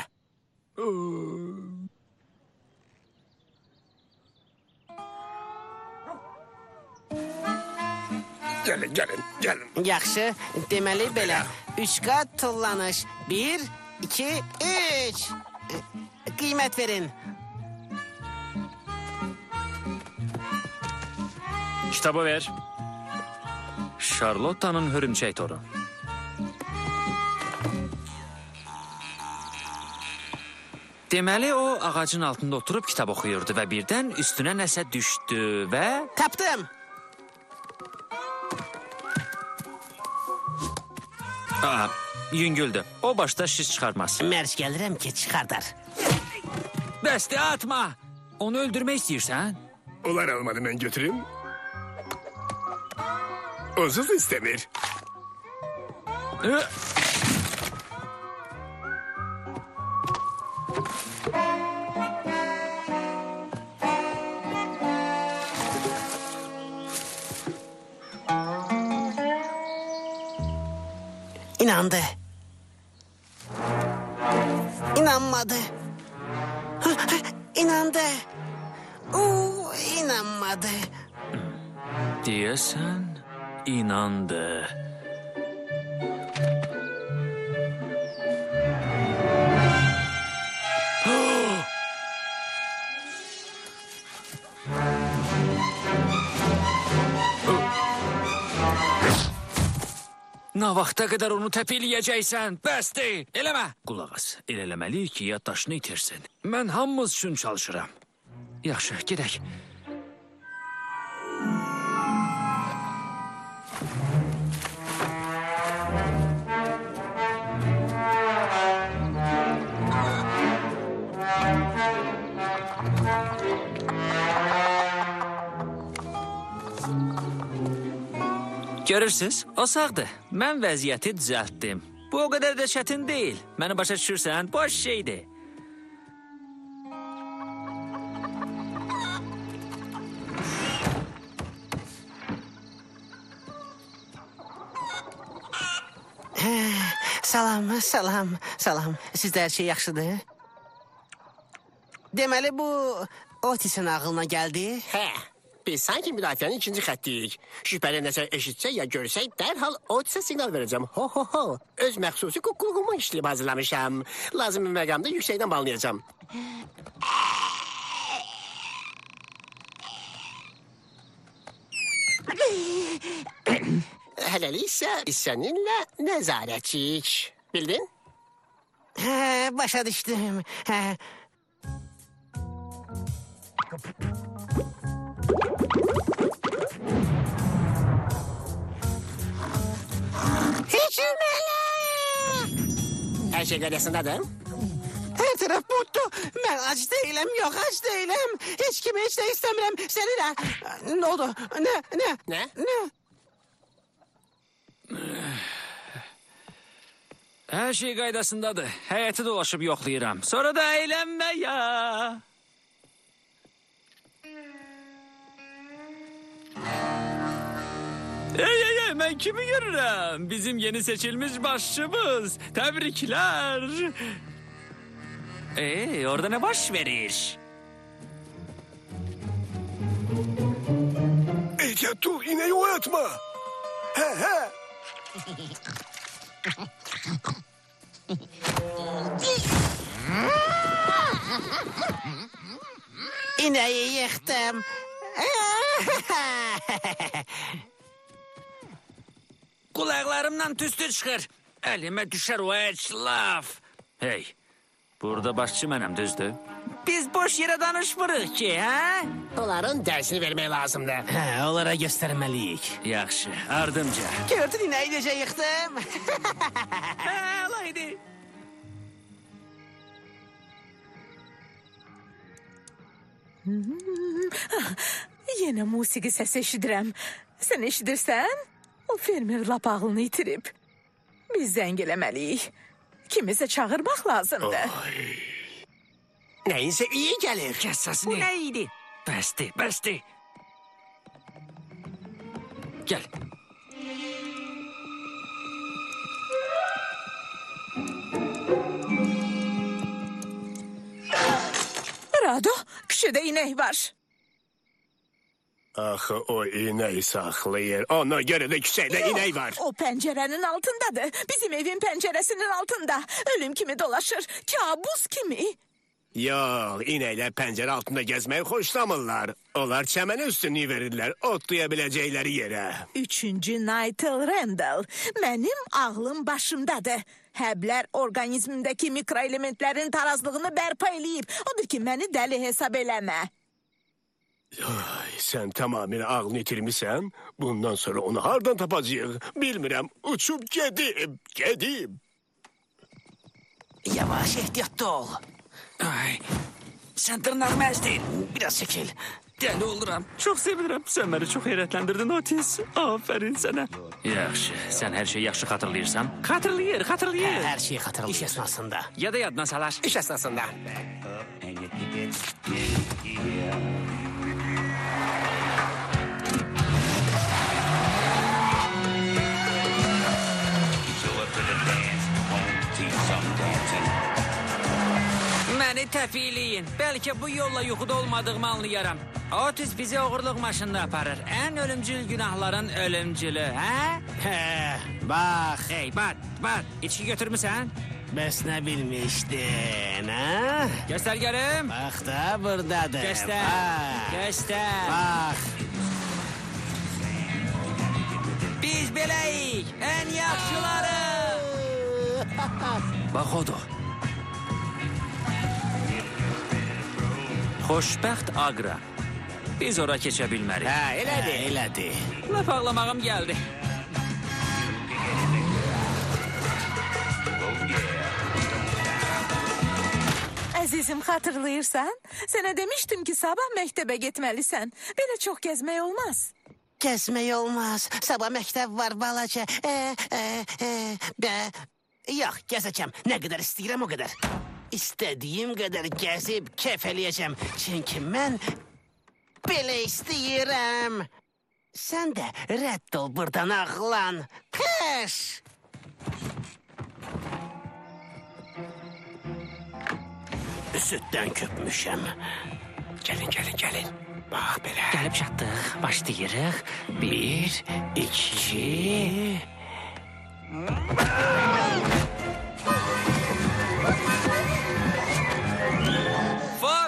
Gəlin, gəlin, gəlin. Yaxşı, deməli belə. Üç qat tullanış. Bir, iki, üç. Eh, qiymət verin. Kitabı ver. Charlotta'nın hörümçək toru. Deməli o ağacın altında oturub kitab oxuyurdu və birdən üstünə nəsə düşdü və Tapdım. Aa, yüngüldü. O başda şiş çıxarmaz. Mərc gəlirəm ki, çıxardar. Bəsdi atma. Onu öldürmək istəyirsən? Ulan olmadı ben götüreyim. Özür istenir. Ee, vaxta qədər onu təpiləyəcəksən? Bəsdir, eləmə. Qulaq as, elə eləməliyik ki, yaddaşını itirsin. Mən hamımız üçün çalışıram. Yaxşı, gedək. Görürsüz, o sağdır. Mən vəziyyəti düzəltdim. Bu o qədər də çətin deyil. Məni başa düşürsən? Boş şeydir. Salam, salam, salam. Sizdə hər şey yaxşıdır? Deməli bu Otisin ağlına gəldi. Hə, Biz sanki müdafianın ikinci kattayız. Şüpheli nesil eşitse ya görse derhal otsa signal vereceğim. Ho ho ho. Öz məhsusi kukulguma işleyip hazırlamışam. Lazım bir məqamda yüksekten bağlayacağım. Helal ise seninle nezaretçik. Bildin? Ha, başa düştüm. Ha. Her şey galyasındadır. Her taraf mutlu. Ben aç değilim, yok aç değilim. Hiç kimi hiç de istemiyorum. Seni de. Ne oldu? Ne? Ne? Ne? Ne? Her şey qaydasındadır. Həyəti dolaşıb yoxlayıram. Sonra da əylənmə ya. Ey ey ey mən kimi görürəm? Bizim yeni seçilmiş başçımız. Təbriklər. Ey orada ne baş verir? Ece dur ineği oyatma. He he. İnəyi yıxdım. Kulaklarımdan tüstü çıxır. Əlimə düşər o əclaf. Hey, burada başçı mənəm, düzdür? Biz boş yerə danışmırıq ki, hə? Onların dərsini vermək lazımdır. Hə, onlara göstərməliyik. Yaxşı, ardımca. Gördün inəyi necə yıxdım? Hə, alaydı. Yenə musiqi səsi eşidirəm. Sən eşidirsən? O fermer lap ağlını itirib. Biz zəng eləməliyik. Kimisə çağırmaq lazımdır. Nəyinsə iyi gəlir. Kəs səsini. Bu nə idi? Bəsdi, bəsdi. Gəl. Kişide inek var. Ah o ineği saklayın. Ona göre de kişide Yok, var. O pencerenin altındadır. Bizim evin penceresinin altında. Ölüm kimi dolaşır, kabus kimi. Yox, inəklər pəncərə altında gəzməyi xoşlamırlar. Onlar çəmənə üstünlük verirlər, otlaya biləcəkləri yerə. Üçüncü Nightel Randall. Mənim ağlım başımdadır. Həblər orqanizmimdəki mikroelementlərin tarazlığını bərpa eləyib. Odur ki, məni dəli hesab eləmə. Ay, sən tamamilə ağlını itirmisən. Bundan sonra onu hardan tapacağıq? Bilmirəm. Uçub gedib, gedib. Yavaş ehtiyatlı ol. Ay, sen tırnağımı ezdin. Biraz çekil. Deli olurum. Çok sevinirim. Sen beni çok heyrətlendirdin Otis. Aferin sana. Yaxşı, sen her şeyi yaxşı hatırlayırsan. Hatırlayır, hatırlayır. Hə, Her şeyi hatırlayın. İş esnasında. Ya da yadına salar. İş esnasında. Məni təfiyləyin. Bəlkə bu yolla yuxuda olmadığımı anlayaram. Otis bizi oğurluq maşınında aparır. Ən ölümcül günahların ölümcülü, hə? He, bak. Hey, bat, bat. İçki götürmüsən? Bəs nə bilmişdin, ha? Göstər görüm. Bax da buradadır. Göstər. Bax. Göstər. Bax. Biz beləyik. Ən yaxşıları. Bax odur. Xoşbəxt Aqra. Biz ora keçə bilmərik. Hə, elədi. Elədi. Laf ağlamağım gəldi. Əzizim xatırlayırsan? Sənə demişdim ki, sabah məktəbə getməlisən. Belə çox gəzmək olmaz. Gəzmək olmaz. Sabah məktəb var balaca. E, e, e, bə, yox, gəzəcəm. Nə qədər istəyirəm o qədər. İstədiyim qədər gəzib kef eləyəcəm. Çünki mən belə istəyirəm. Sən də rədd ol burdan ağlan. Pəş! Süddən köpmüşəm. Gəlin, gəlin, gəlin. Bax belə. Gəlib çatdıq. Başlayırıq. Bir, iki...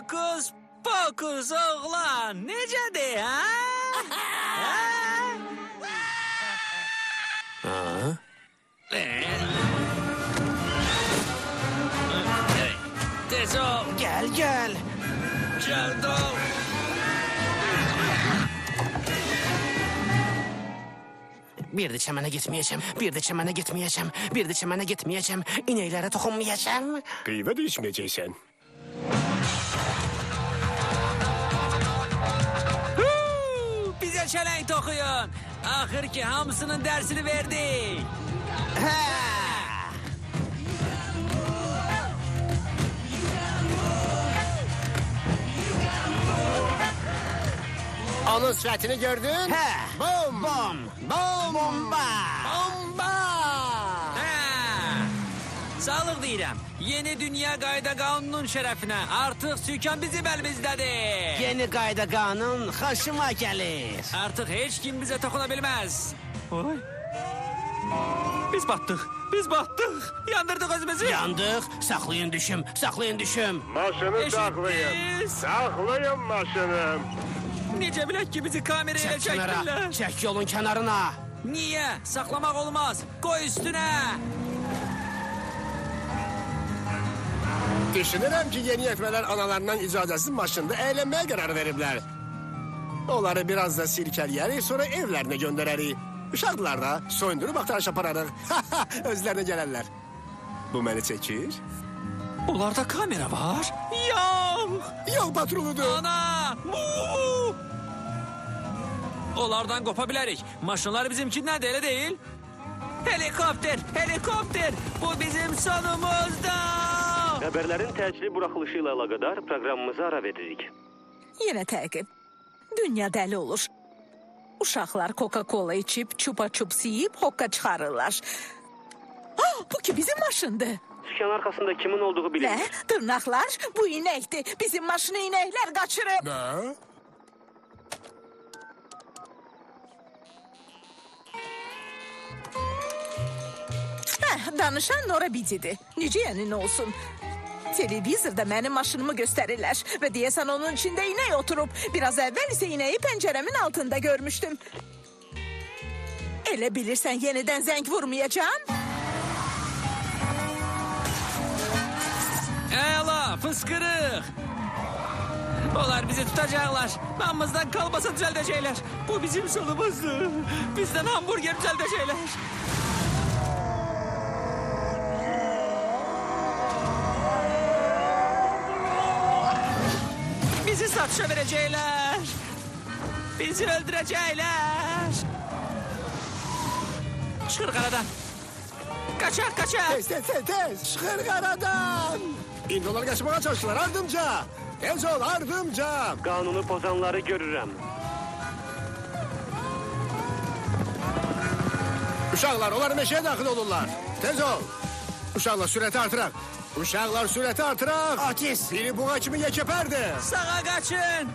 Hokus pokus oğlan necədir ha? ha? Ee? Tez ol. Gel gel. Çardo. Bir de çemene gitmeyeceğim, bir de çemene gitmeyeceğim, bir de çemene gitmeyeceğim, ineğlere dokunmayacağım. Kıyva da içmeyeceksin. Peşelenk okuyun. Ahır ki hamsının dersini verdik. Ha! Onun suratını gördün. He. Bum. Bum. Bum. Bomba. Bomba. Hə. Sağlıq deyirəm. Yeni dünya qayda qanunun şərəfinə artıq sükan bizim əlimizdədir. Yeni qayda qanun xoşuma gəlir. Artıq heç kim bizə toxuna bilməz. Oy. Biz batdıq. Biz batdıq. Yandırdıq özümüzü. Yandıq. Saxlayın düşüm. Saxlayın düşüm. Maşını Eşitdiniz? Saxlayın maşını. Necə bilək ki bizi kameraya Çək kənara. çəkdirlər? Çək yolun kənarına. Niyə? Saxlamaq olmaz. Qoy üstünə. Düşünürəm ki, yeni yetmələr analarından icazəsiz maşında əylənməyə qərar veriblər. Onları biraz da sirkələyərik, sonra evlərinə göndərərik. Uşaqdılar da, soyundurub axtarış apararıq. Özlərinə gələrlər. Bu məni çəkir. Onlarda kamera var. Yox. Yol patruludur. Ana! Mu! Onlardan qopa bilərik. Maşınlar bizimkindən də elə deyil. Helikopter, helikopter. Bu bizim sonumuzdur. Xəbərlərin təcili buraxılışı ilə əlaqədar proqramımıza ara veririk. Yenə təqib. Dünya dəli olur. Uşaqlar Coca-Cola içib, çupa-çups yeyib hokka çıxarırlar. Ah, bu ki bizim maşındır. Sükan arkasında kimin olduğu bilinir. Ne? Tırnaklar? Bu inekti. Bizim maşını inekler kaçırıp... Ne? Heh, danışan Nora Biti'di. Nice yanın olsun. Televizorda benim maşınımı gösterirler ve diyesen onun içinde ineği oturup biraz evvel ise ineği penceremin altında görmüştüm. Ele bilirsen yeniden zenk vurmayacağım. Ela fıskırık. Onlar bizi tutacaklar. Namımızdan kalbasa düzeltecekler. Bu bizim sonumuzdu. Bizden hamburger düzeltecekler. Verecekler. Bizi öldürecekler. Çıkır karadan. Kaçak kaçak. Tez tez tez tez. Çıkır karadan. İndolar kaçmaya çalıştılar ardımca. Tez ol ardımca. Qanunu pozanları görürəm. Uşaqlar onlar meşəyə daxil olurlar. Tez ol. Uşaqlar sürəti artıraq. Uşaqlar sürəti artıraq. Otis. Biri buğa kimi yekəpərdir. Sağa kaçın.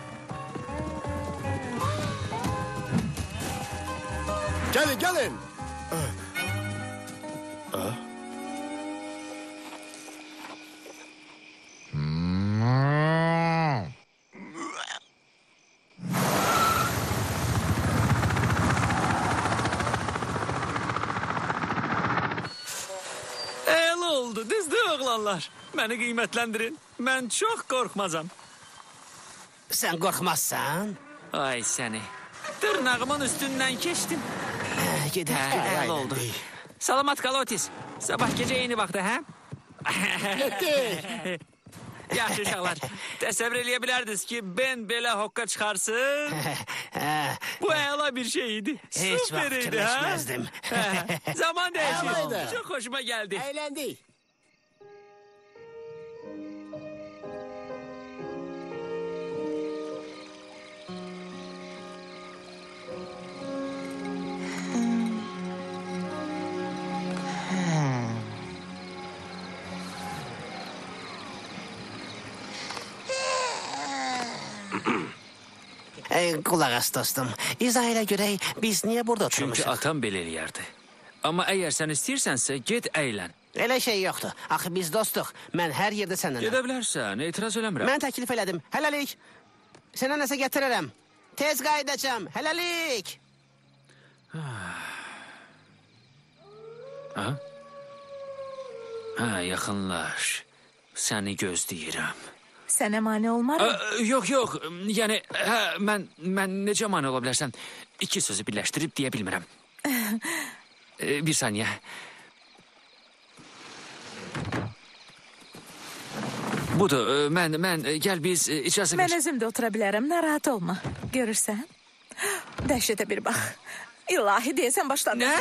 Gəlin gəlin. Oğlanlar. Beni kıymetlendirin. Ben çok korkmazam. Sən qorxmazsan? Ay seni. Tırnağımın üstünden geçtin. Hə, gedək. Hə, gedək. oldu. Salamat kal Otis. Sabah gece yeni vakti ha? Getdik. Yaxşı uşaqlar. Təsəvvür eləyə bilərdiniz ki, ben belə hokka çıxarsın. Hə, Bu əla bir şey idi. Heç Süper vaxt idi. Hə, Zaman değişir. Əlaydı. Çok hoşuma geldi. Ey, qulaq as dostum. İzah elə görək, biz niyə burada Çünki oturmuşuq? atam belə eləyərdi. Amma əgər sən istəyirsənsə, get əylən. Elə şey yoxdur. Axı biz dostuq. Mən hər yerdə səninlə. Gedə bilərsən, etiraz eləmirəm. Mən təklif elədim. Hələlik. Sənə nəsə gətirərəm. Tez qayıdacam. Hələlik. Hə, yaxınlaş. Səni gözləyirəm. Sənə mane olmaram. Ə, yox, yox. Yəni, hə, mən mən necə mane ola bilərsən? İki sözü birləşdirib deyə bilmirəm. Ə, bir saniyə. Budur, mən mən gəl biz icazə Mən ver. özüm də otura bilərəm, narahat olma. Görürsən? Dəhşətə bir bax. İlahi deyəsən başladı. Nə?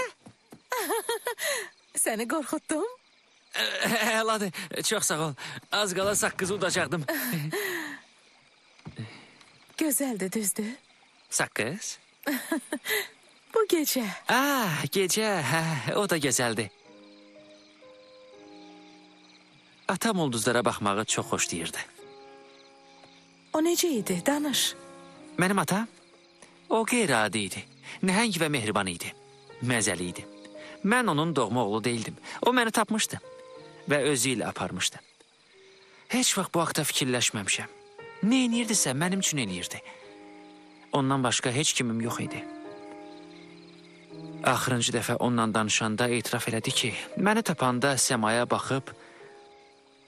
Səni qorxutdum. Əladır. Çox sağ ol. Az qala saqqızı udacaqdım. Gözəldir, düzdür? Saqqız? Bu gecə. Ah, gecə, hə, o da gözəldir. Atam ulduzlara baxmağı çox xoşlayırdı. O necə idi? Danış. Mənim atam o qeyri-adi idi. Nəhəng və mehriban idi. Məzəli idi. Mən onun doğma oğlu değildim. O məni tapmışdı və özü ilə aparmışdı. Heç vaxt bu haqda fikirləşməmişəm. Nə edirdisə mənim üçün eləyirdi. Ondan başqa heç kimim yox idi. Axırıncı dəfə onunla danışanda etiraf elədi ki, məni tapanda səmaya baxıb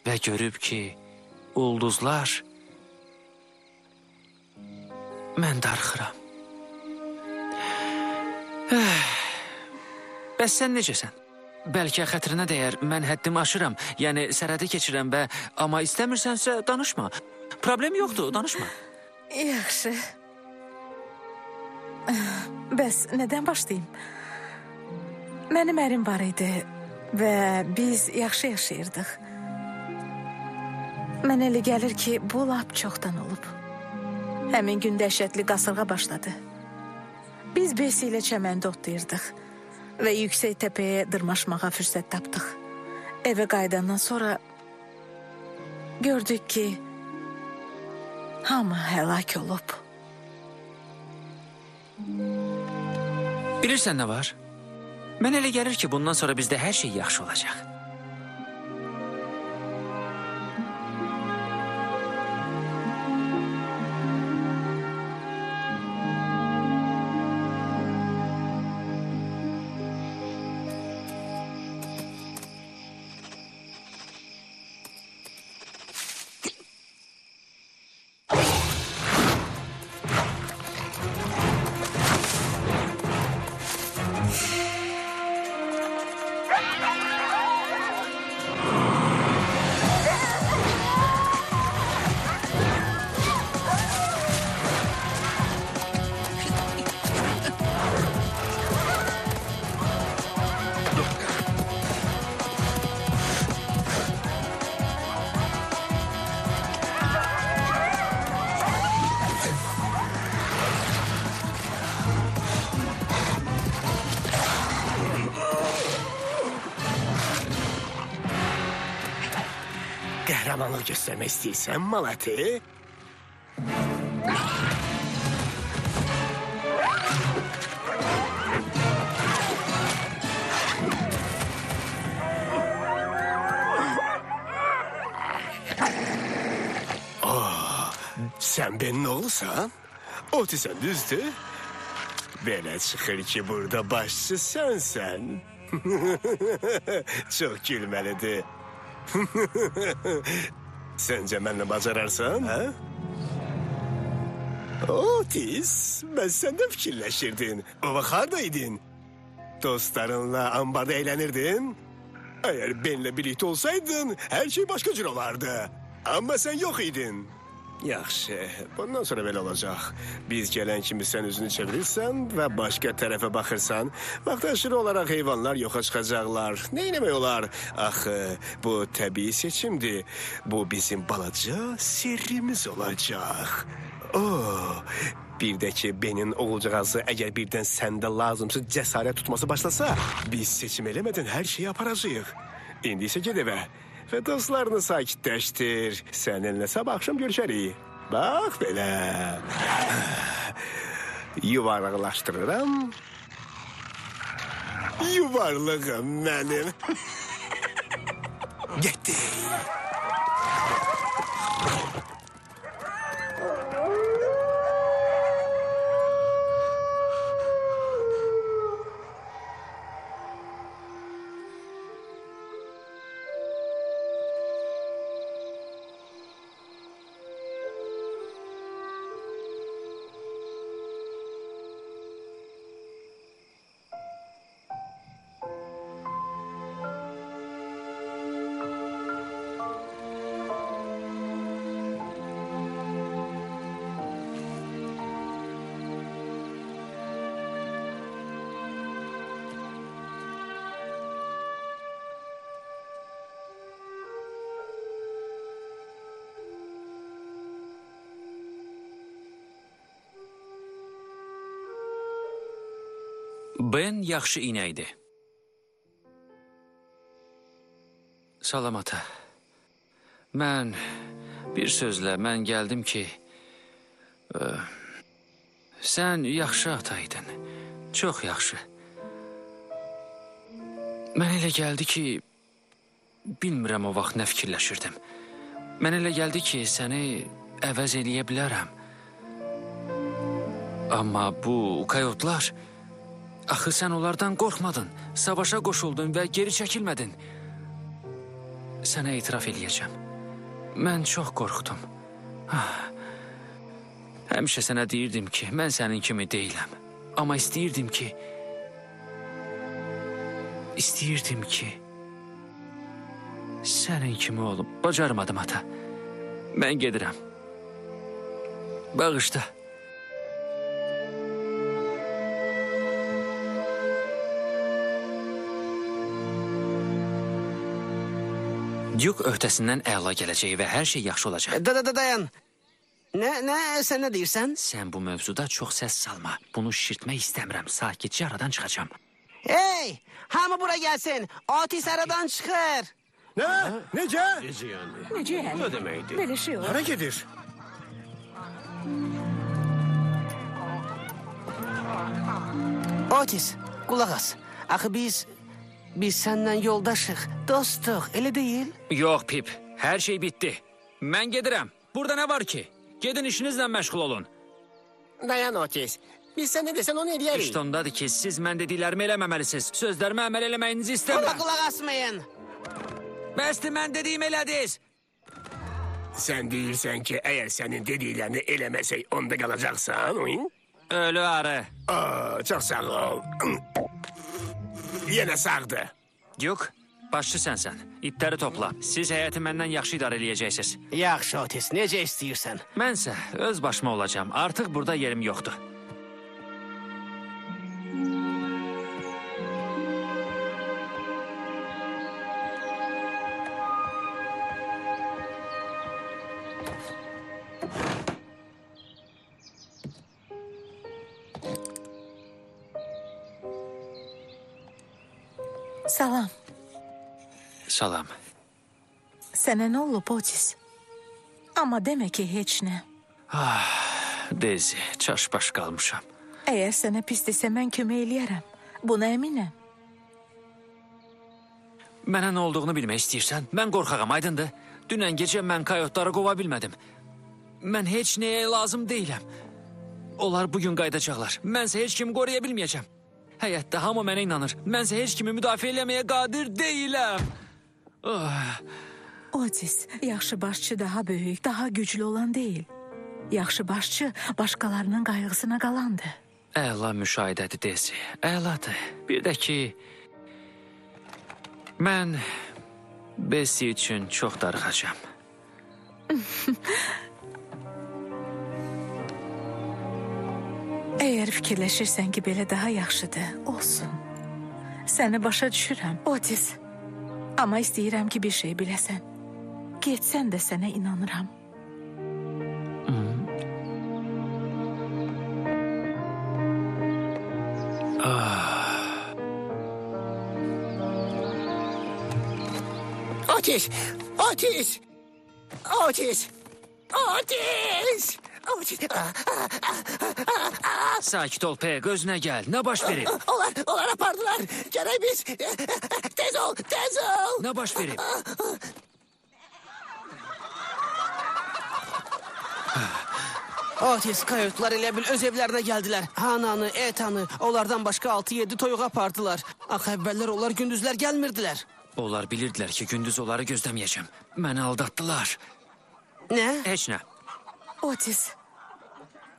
və görüb ki, ulduzlar mən darxıram. Bəs sən necəsən? Bəlkə xətrinə dəyər, mən həddimi aşıram, yəni sərhədi keçirəm və amma istəmirsənsə danışma. Problem yoxdur, danışma. Yaxşı. Bəs nədən başlayım? Mənim ərim var idi və biz yaxşı yaşayırdıq. Mənə elə gəlir ki, bu lap çoxdan olub. Həmin gün dəhşətli qasırğa başladı. Biz Besi ilə çəməndə otlayırdıq və yüksək təpəyə dırmaşmağa fürsət tapdıq. Evə qayıdandan sonra gördük ki, hamı həlak olub. Bilirsən nə var? Mən elə gəlir ki, bundan sonra bizdə hər şey yaxşı olacaq. Qəhrəmanlıq göstərmək istəyirsən, Malati? Oh, sən benim oğlusan? Otisən düzdür? Belə çıxır ki, burada başçı sənsən. Çox gülməlidir. Səncə mənlə bacararsan, hə? Otis, mən səndə fikirləşirdin. O vaxt hardaydın? Dostlarınla ambarda eğlenirdin. Eğer benimle birlikte olsaydın her şey başka cür olardı. Ama sen yok idin. Yaxşı, bundan sonra belə olacaq. Biz gələn kimi sən üzünü çevirirsən və başqa tərəfə baxırsan, vaxtaşırı olaraq heyvanlar yoxa çıxacaqlar. Nə etmək olar? Axı, bu təbii seçimdir. Bu bizim balaca sirrimiz olacaq. Oh, bir də ki, Benin oğulcağazı əgər birdən səndə lazımsız cəsarət tutması başlasa, biz seçim eləmədən hər şeyi aparacağıq. İndi isə get evə Fetoslarını sakitleştir. Seninle sabah akşam görüşeriz. Bak böyle. Yuvarlaklaştırırım. Yuvarlığım benim. Gitti. Ben yaxşı inə idi. Salam ata. Mən bir sözlə mən gəldim ki, ə, sən yaxşı ata idin. Çox yaxşı. Mən elə gəldi ki, bilmirəm o vaxt nə fikirləşirdim. Mən elə gəldi ki, səni əvəz eləyə bilərəm. Amma bu kayotlar Axı sən onlardan qorxmadın, savaşa qoşuldun və geri çəkilmədin. Sənə etiraf eləyəcəm. Mən çox qorxdum. Ah. Həmişə sənə deyirdim ki, mən sənin kimi deyiləm. Amma istəyirdim ki... İstəyirdim ki... Sənin kimi olub. Bacarmadım ata. Mən gedirəm. Bağışla. Duke öhdəsindən əla gələcək və hər şey yaxşı olacaq. Da, da, da, dayan. Nə, nə, sən nə deyirsən? Sən bu mövzuda çox səs salma. Bunu şişirtmək istəmirəm. Sakitcə aradan çıxacağam. Hey, hamı bura gəlsin. Otis aradan çıxır. Nə? Necə? Necə yəni? Necə yəni? Bu nə deməkdir? Belə şey olur. Hara gedir? Otis, qulaq as. Axı biz biz səndən yoldaşıq, dostuq, elə deyil? Yox Pip, hər şey bitdi. Mən gedirəm. Burada nə var ki? Gedin işinizlə məşğul olun. Dayan Otis. Biz sen ne desen onu eləyərik. İşte ondadır ki, siz mən dediklərimi eləməməlisiniz. Sözlərimə əməl eləməyinizi Ona istəmirəm. qulaq asmayın. Bəsdir mən dediyim elədiniz. Sen değilsen ki eğer senin dediklerini elemesek onda kalacaksan. Hı? Ölü arı. Aa, çok sağ ol. Yine sardı. Yox, başçı sənsən. İtləri topla. Siz həyəti məndən yaxşı idarə eləyəcəksiniz. Yaxşı Otis, necə istəyirsən. Mənsə öz başıma olacağam. Artıq burada yerim yoxdur. Sənə nə olub Otis? Amma demə ki, heç nə. Dezi, çaş-baş qalmışam. Əgər sənə pisdirsə mən kömək eləyərəm. Buna əminəm. Mənə nə olduğunu bilmək istəyirsən? Mən qorxağam, aydındır? Dünən gecə mən kayotları qova bilmədim. Mən heç nəyə lazım deyiləm. Onlar bugün qayıdacaqlar. Mənsə heç kimi qoruya bilməyəcəm. Həyətdə hamı mənə inanır. Mənsə heç kimi müdafiə eləməyə qadir deyiləm. Oh, Otis, yaxşı başçı daha böyük, daha güclü olan deyil. Yaxşı başçı başqalarının qayğısına qalandı. əla müşahidədir Dezi. Əladır. Bir də ki mən Bessi üçün çox darıxacam. Əgər fikirləşirsən ki, belə daha yaxşıdır, olsun. Səni başa düşürəm, Otis. Amma istəyirəm ki, bir şey biləsən. Getsən də sənə inanıram. Otis! Otis! Otis! Otis! Otis! Ah, Sakit ol P, gözünə gəl. Nə baş verib? Onlar, onlar apardılar. Gerek biz. Tez ol, tez ol. Nə baş verib? Otis, kayotlar elə bil öz evlərinə gəldilər. Hananı, Etanı, onlardan başqa 6-7 toyuq apardılar. Axı əvvəllər onlar gündüzlər gəlmirdilər. Onlar bilirdilər ki, gündüz onları gözləməyəcəm. Məni aldatdılar. Nə? Heç nə. Otis,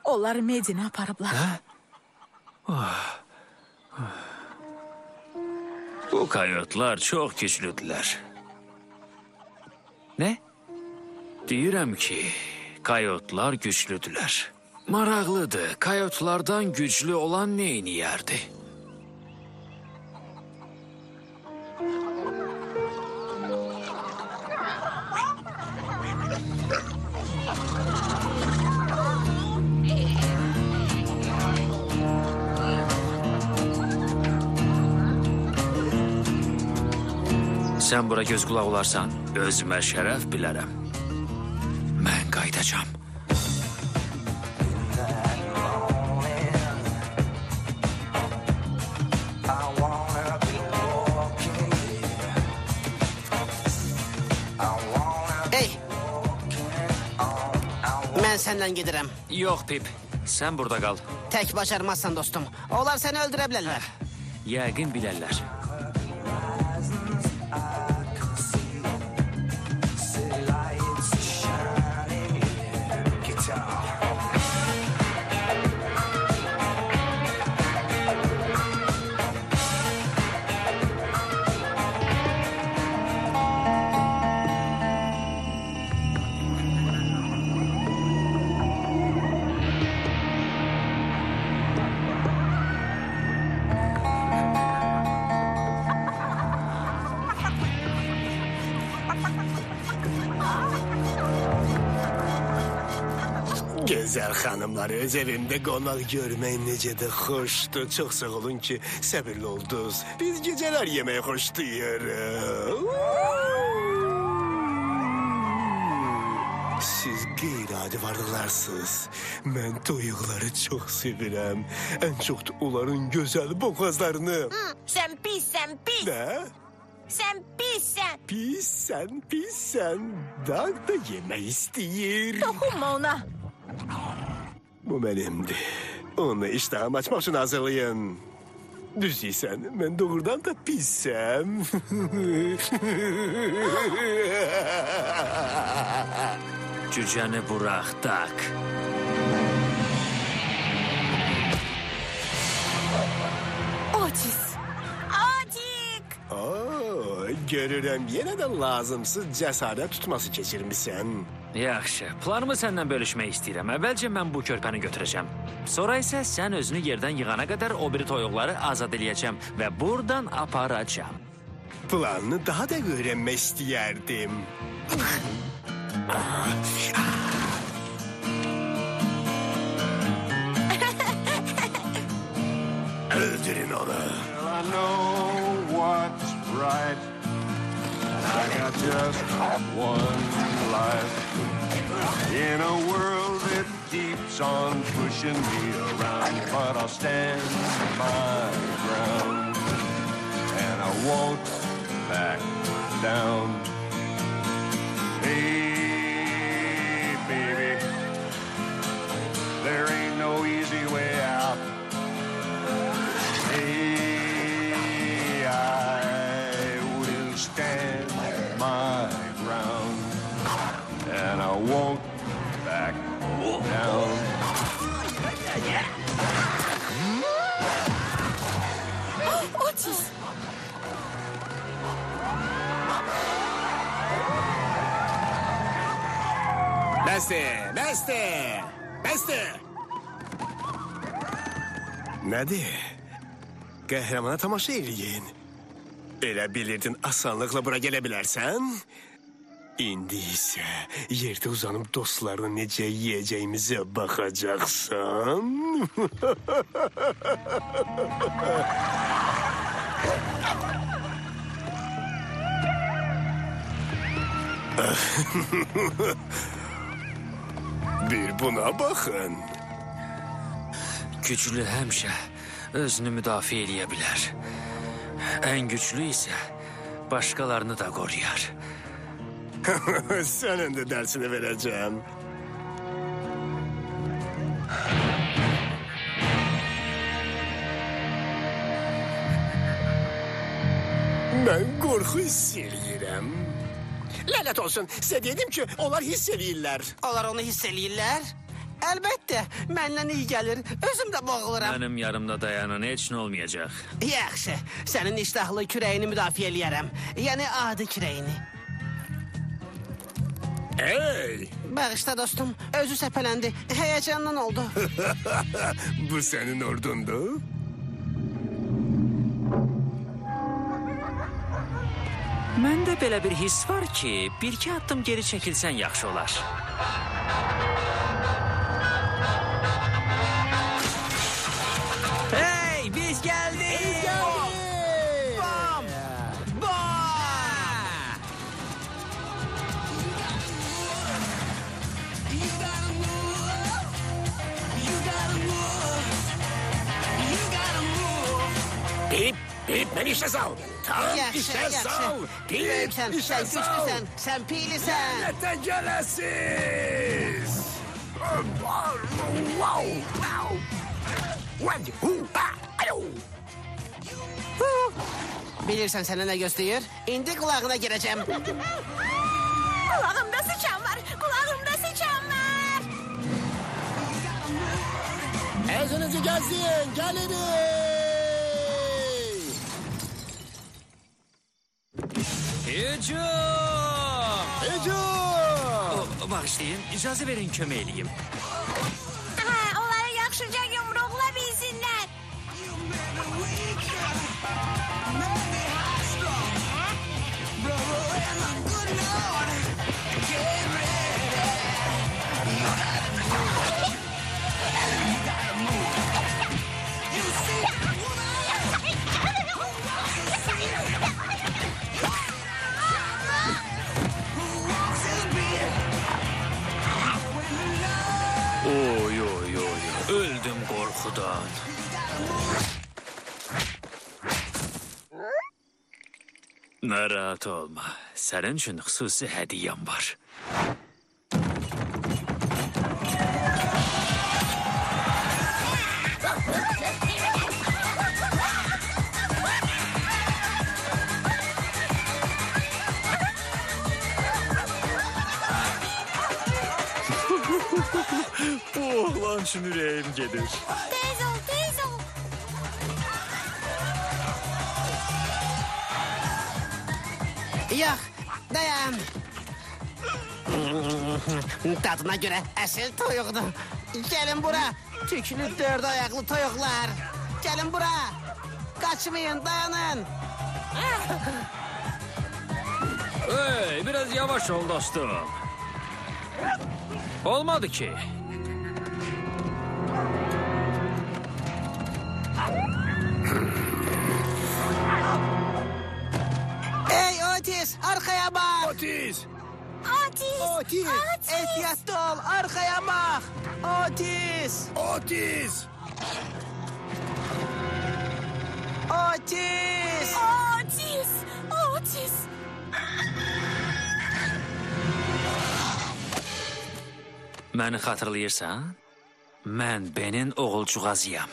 onlar Medini aparıblar. Bu kayotlar çox güclüdülər. Nə? Deyirəm ki, Kayotlar güçlüdüler. Maraglıdı. Kayotlardan güçlü olan neyini yerdi? Sen bura göz kulaq olarsan, özümə şərəf bilərəm. Qayıdacam. Hey! Mən səndən gedirəm. Yox Pip, sən burada qal. Tək bacarmazsan dostum. Onlar səni öldürə bilərlər. Yəqin bilərlər. Öz evimdə qonaq görmək necə də xoşdur. Çox sağ olun ki, səbirli oldunuz. Biz gecələr yeməyi xoşlayırıq. Siz qeyri-adi varlıqlarsınız. Mən toyuqları çox sevirəm. Ən çox da onların gözəl boğazlarını. Sen pis, sen pis. Nə? Sen pissən. Pissən, pissən. Dağ da yemək istəyir. Dokunma ona. Bu benimdi. Onu iştahım açmak için hazırlayın. Düşüysen ben doğrudan da pissem. Cüceni bıraktık. Yenə də lazımsız cəsarət tutması keçirmisən. Yaxşı, planımı səndən bölüşmək istəyirəm. Əvvəlcə mən bu körpəni götürəcəm. Sonra isə sən özünü yerdən yığana qədər o biri toyuqları azad eləyəcəm və buradan aparacağam. Planını daha da öyrənmək istəyərdim. Öldürün onu. I know what's right. I got just one life. In a world that keeps on pushing me around. But I'll stand my ground. And I won't back down. Hey, Bəsdir, bəsdir, bəsdir. Nədir? Qəhrəmana tamaşa eləyin. Elə bilirdin asanlıqla bura gələ bilərsən? İndi isə yerdə uzanıb dostlarını necə yeyəcəyimizə baxacaqsan. Bir buna bakın. Güçlü hemşe özünü müdafi edebilir. En güçlü ise başkalarını da koruyar. Senin de dersini vereceğim. Ben korku hissediyorum. Lənət olsun, sizə dedim ki, onlar hiss eləyirlər. Onlar onu hiss eləyirlər. Əlbəttə, məndən iyi gəlir. Özüm də boğuluram. Mənim yarımda dayanan heç nə olmayacaq. Yaxşı, sənin iştahlı kürəyini müdafiə eləyərəm. Yəni adi kürəyini. Hey! Bağışla dostum, özü səpələndi. Həyəcandan oldu. Bu sənin ordundur. Məndə belə bir hiss var ki, bir-iki addım geri çəkilsən yaxşı olar. Hey, biz geldik. Bam! Bam! Bip, bip, məni işə sal. Tam Yaxşı, işə yaxşı. sal. Bip, Ürəksən, işə sən sal. güclüsən, sən piylisən. Lənətə gələsiz. Wow, wow. Vay, hu, ha, ayo. Bilirsən sənə nə gözləyir? İndi qulağına girəcəm. Kulağımda sıçan var. Kulağımda sıçan var. Ağzınızı gözleyin, gelin. Hücum! Hücum! Oh, oh, o- Bağışlayın, icazı verin kömeğliyim. Sudan. Narahat olma. Sənin üçün xüsusi hədiyyəm var. Bu oğlan üçün ürəyim gedir. Tez ol, tez ol. Yox, dayan. Dadına görə əsl toyuqdur. Gəlin bura, tüklü dörd ayaqlı toyuqlar. Gəlin bura. Qaçmayın, dayanın. Hey, biraz yavaş ol dostum. Olmadı ki. Otis, arkaya bak. Otis! Otis. Otis, ehtiyatlı ol, arkaya bak. Otis, Otis! Otis. Otis. Otis. Məni xatırlayırsan? Mən Benin oğulcuğazıyam.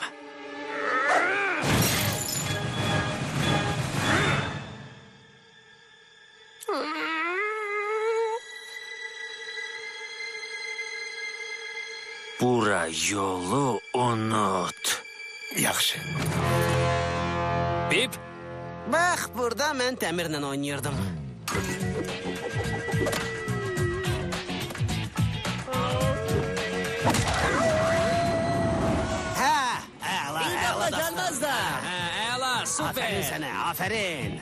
Yolu unut. Yaxşı. Bip, Bax, burada mən dəmirlə oynayırdım. Hə, əla, əla da. Gelmez de. hə, əla, super. Aferin sənə, aferin.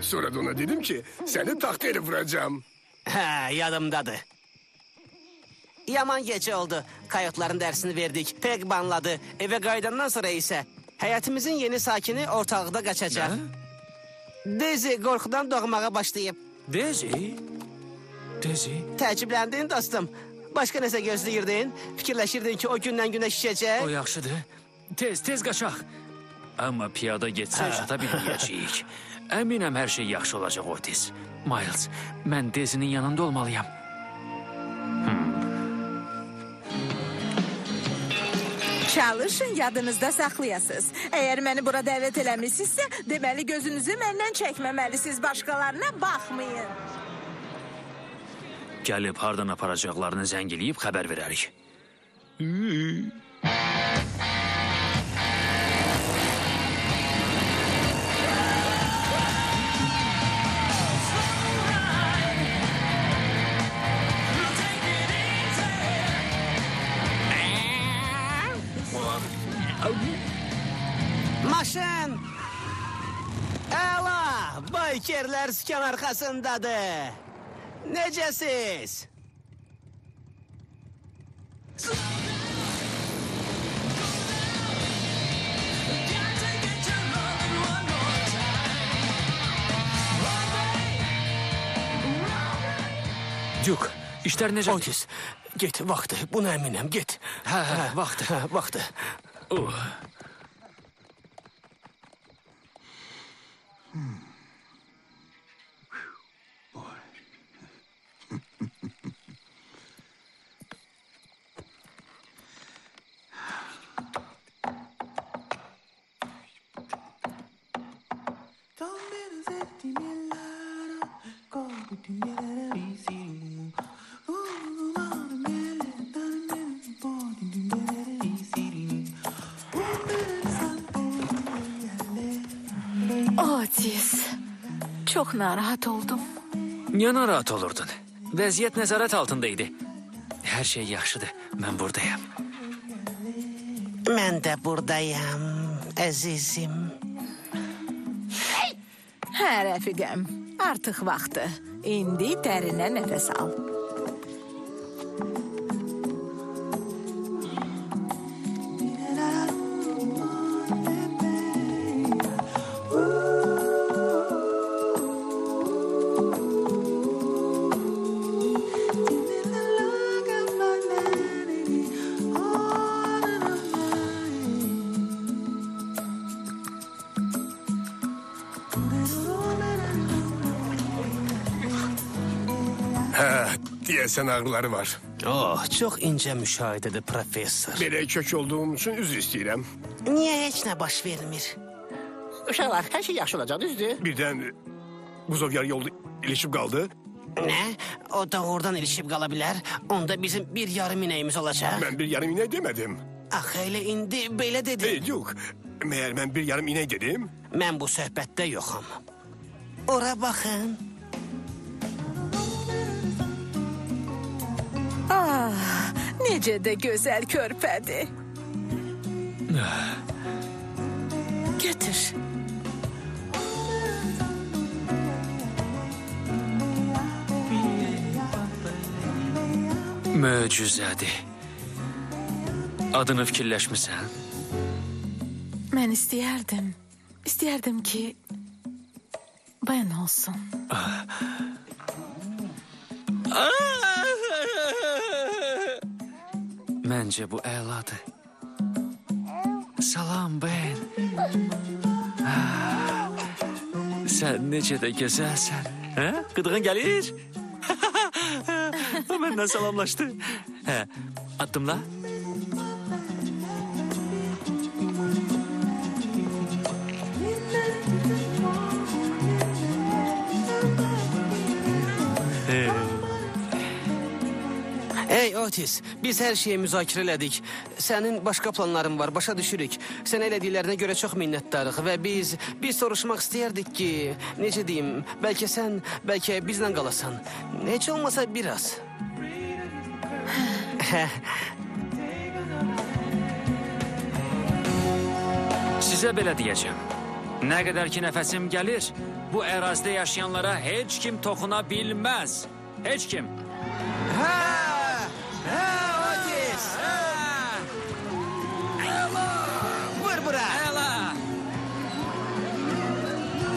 Sonra da ona dedim ki seni tahtaya vuracağım. Hə, yadımdadır. Yaman gecə oldu. Kayotların dərsini verdik. Peg banladı. Evə qayıdandan sonra isə həyətimizin yeni sakini ortalıqda qaçacaq. Dezi qorxudan doğmağa başlayıb. Dezi? Dezi? Təəccübləndin dostum. Başqa nəsə gözləyirdin? Fikirləşirdin ki, o gündən günə şişəcək? O yaxşıdır. Tez, tez qaçaq. Amma piyada getsək çata bilməyəcəyik. Əminəm hər şey yaxşı olacaq Otis. Miles, mən Dezinin yanında olmalıyam. Çalışın yadınızda saxlayasınız. Əgər məni bura dəvət eləmisinizsə, deməli gözünüzü məndən çəkməməlisiniz, başqalarına baxmayın. Gəlib hardan aparacaqlarını zəng eləyib xəbər verərik. Əla! Baykerlər sükan arxasındadır. Necəsiz? Dük, işlər necə? Otis, get vaxtı. Buna əminəm, get. Hə, hə, vaxtı. Hə, vaxtı. Uh. Siz çok narahat oldum. Ya narahat olurdun? Vaziyet nezaret altındaydı. Her şey yaxşıdır. Ben buradayım. Ben de buradayım azizim. Hə, rəfiqəm, artıq vaxtı. İndi dərinə nəfəs al. kesen ağrıları var. Oh, çok ince müşahedede profesör. Bire kök olduğum için üzr istəyirəm. Niye hiç ne baş vermir? Uşaqlar, hər şey yaxşı olacaq, düzdür? Birdən buzovgar yolda ilişib qaldı. Ne? O da oradan ilişip kalabilir. Onda bizim bir yarım ineğimiz olacak. Ben bir yarım inek demedim. Ah öyle indi böyle dedi. E, yok. Meğer ben bir yarım inek dedim. Ben bu söhbette yokum. Ora bakın. Nece de güzel körpedi. Getir. Möcüzədir. Adını fikirləşmisən? Mən istəyərdim. İstəyərdim ki ben olsun. Ah. Aa! Bence bu evladı. Salam ben. Sen nece de güzelsen. Ha? Gıdığın gelir. Benden salamlaştı. Ha, adımla. Otis, biz hər şeyi müzakirə elədik. Sənin başqa planların var, başa düşürük. Sən elədiklərinə görə çox minnətdarıq və biz biz soruşmaq istəyərdik ki, necə deyim, bəlkə sən, bəlkə bizlə qalasan. Heç olmasa biraz. Sizə belə deyəcəm. Nə qədər ki nəfəsim gəlir, bu ərazidə yaşayanlara heç kim toxuna bilməz. Heç kim. Hə!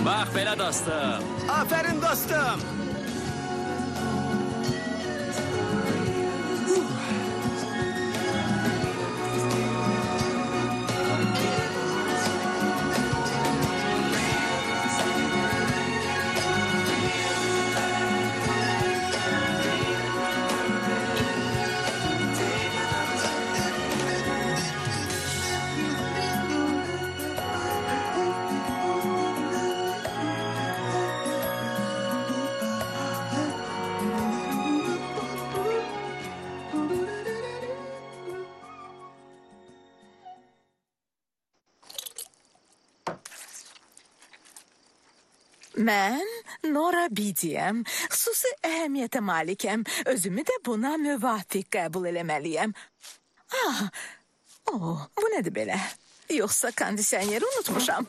Bax belə dostum. Aferin dostum. Mən Nora Bidiyəm. Xüsusi əhəmiyyətə malikəm. Özümü də buna müvafiq qəbul eləməliyəm. Ah, oh, bu nədir belə? Yoxsa kondisioneri unutmuşam.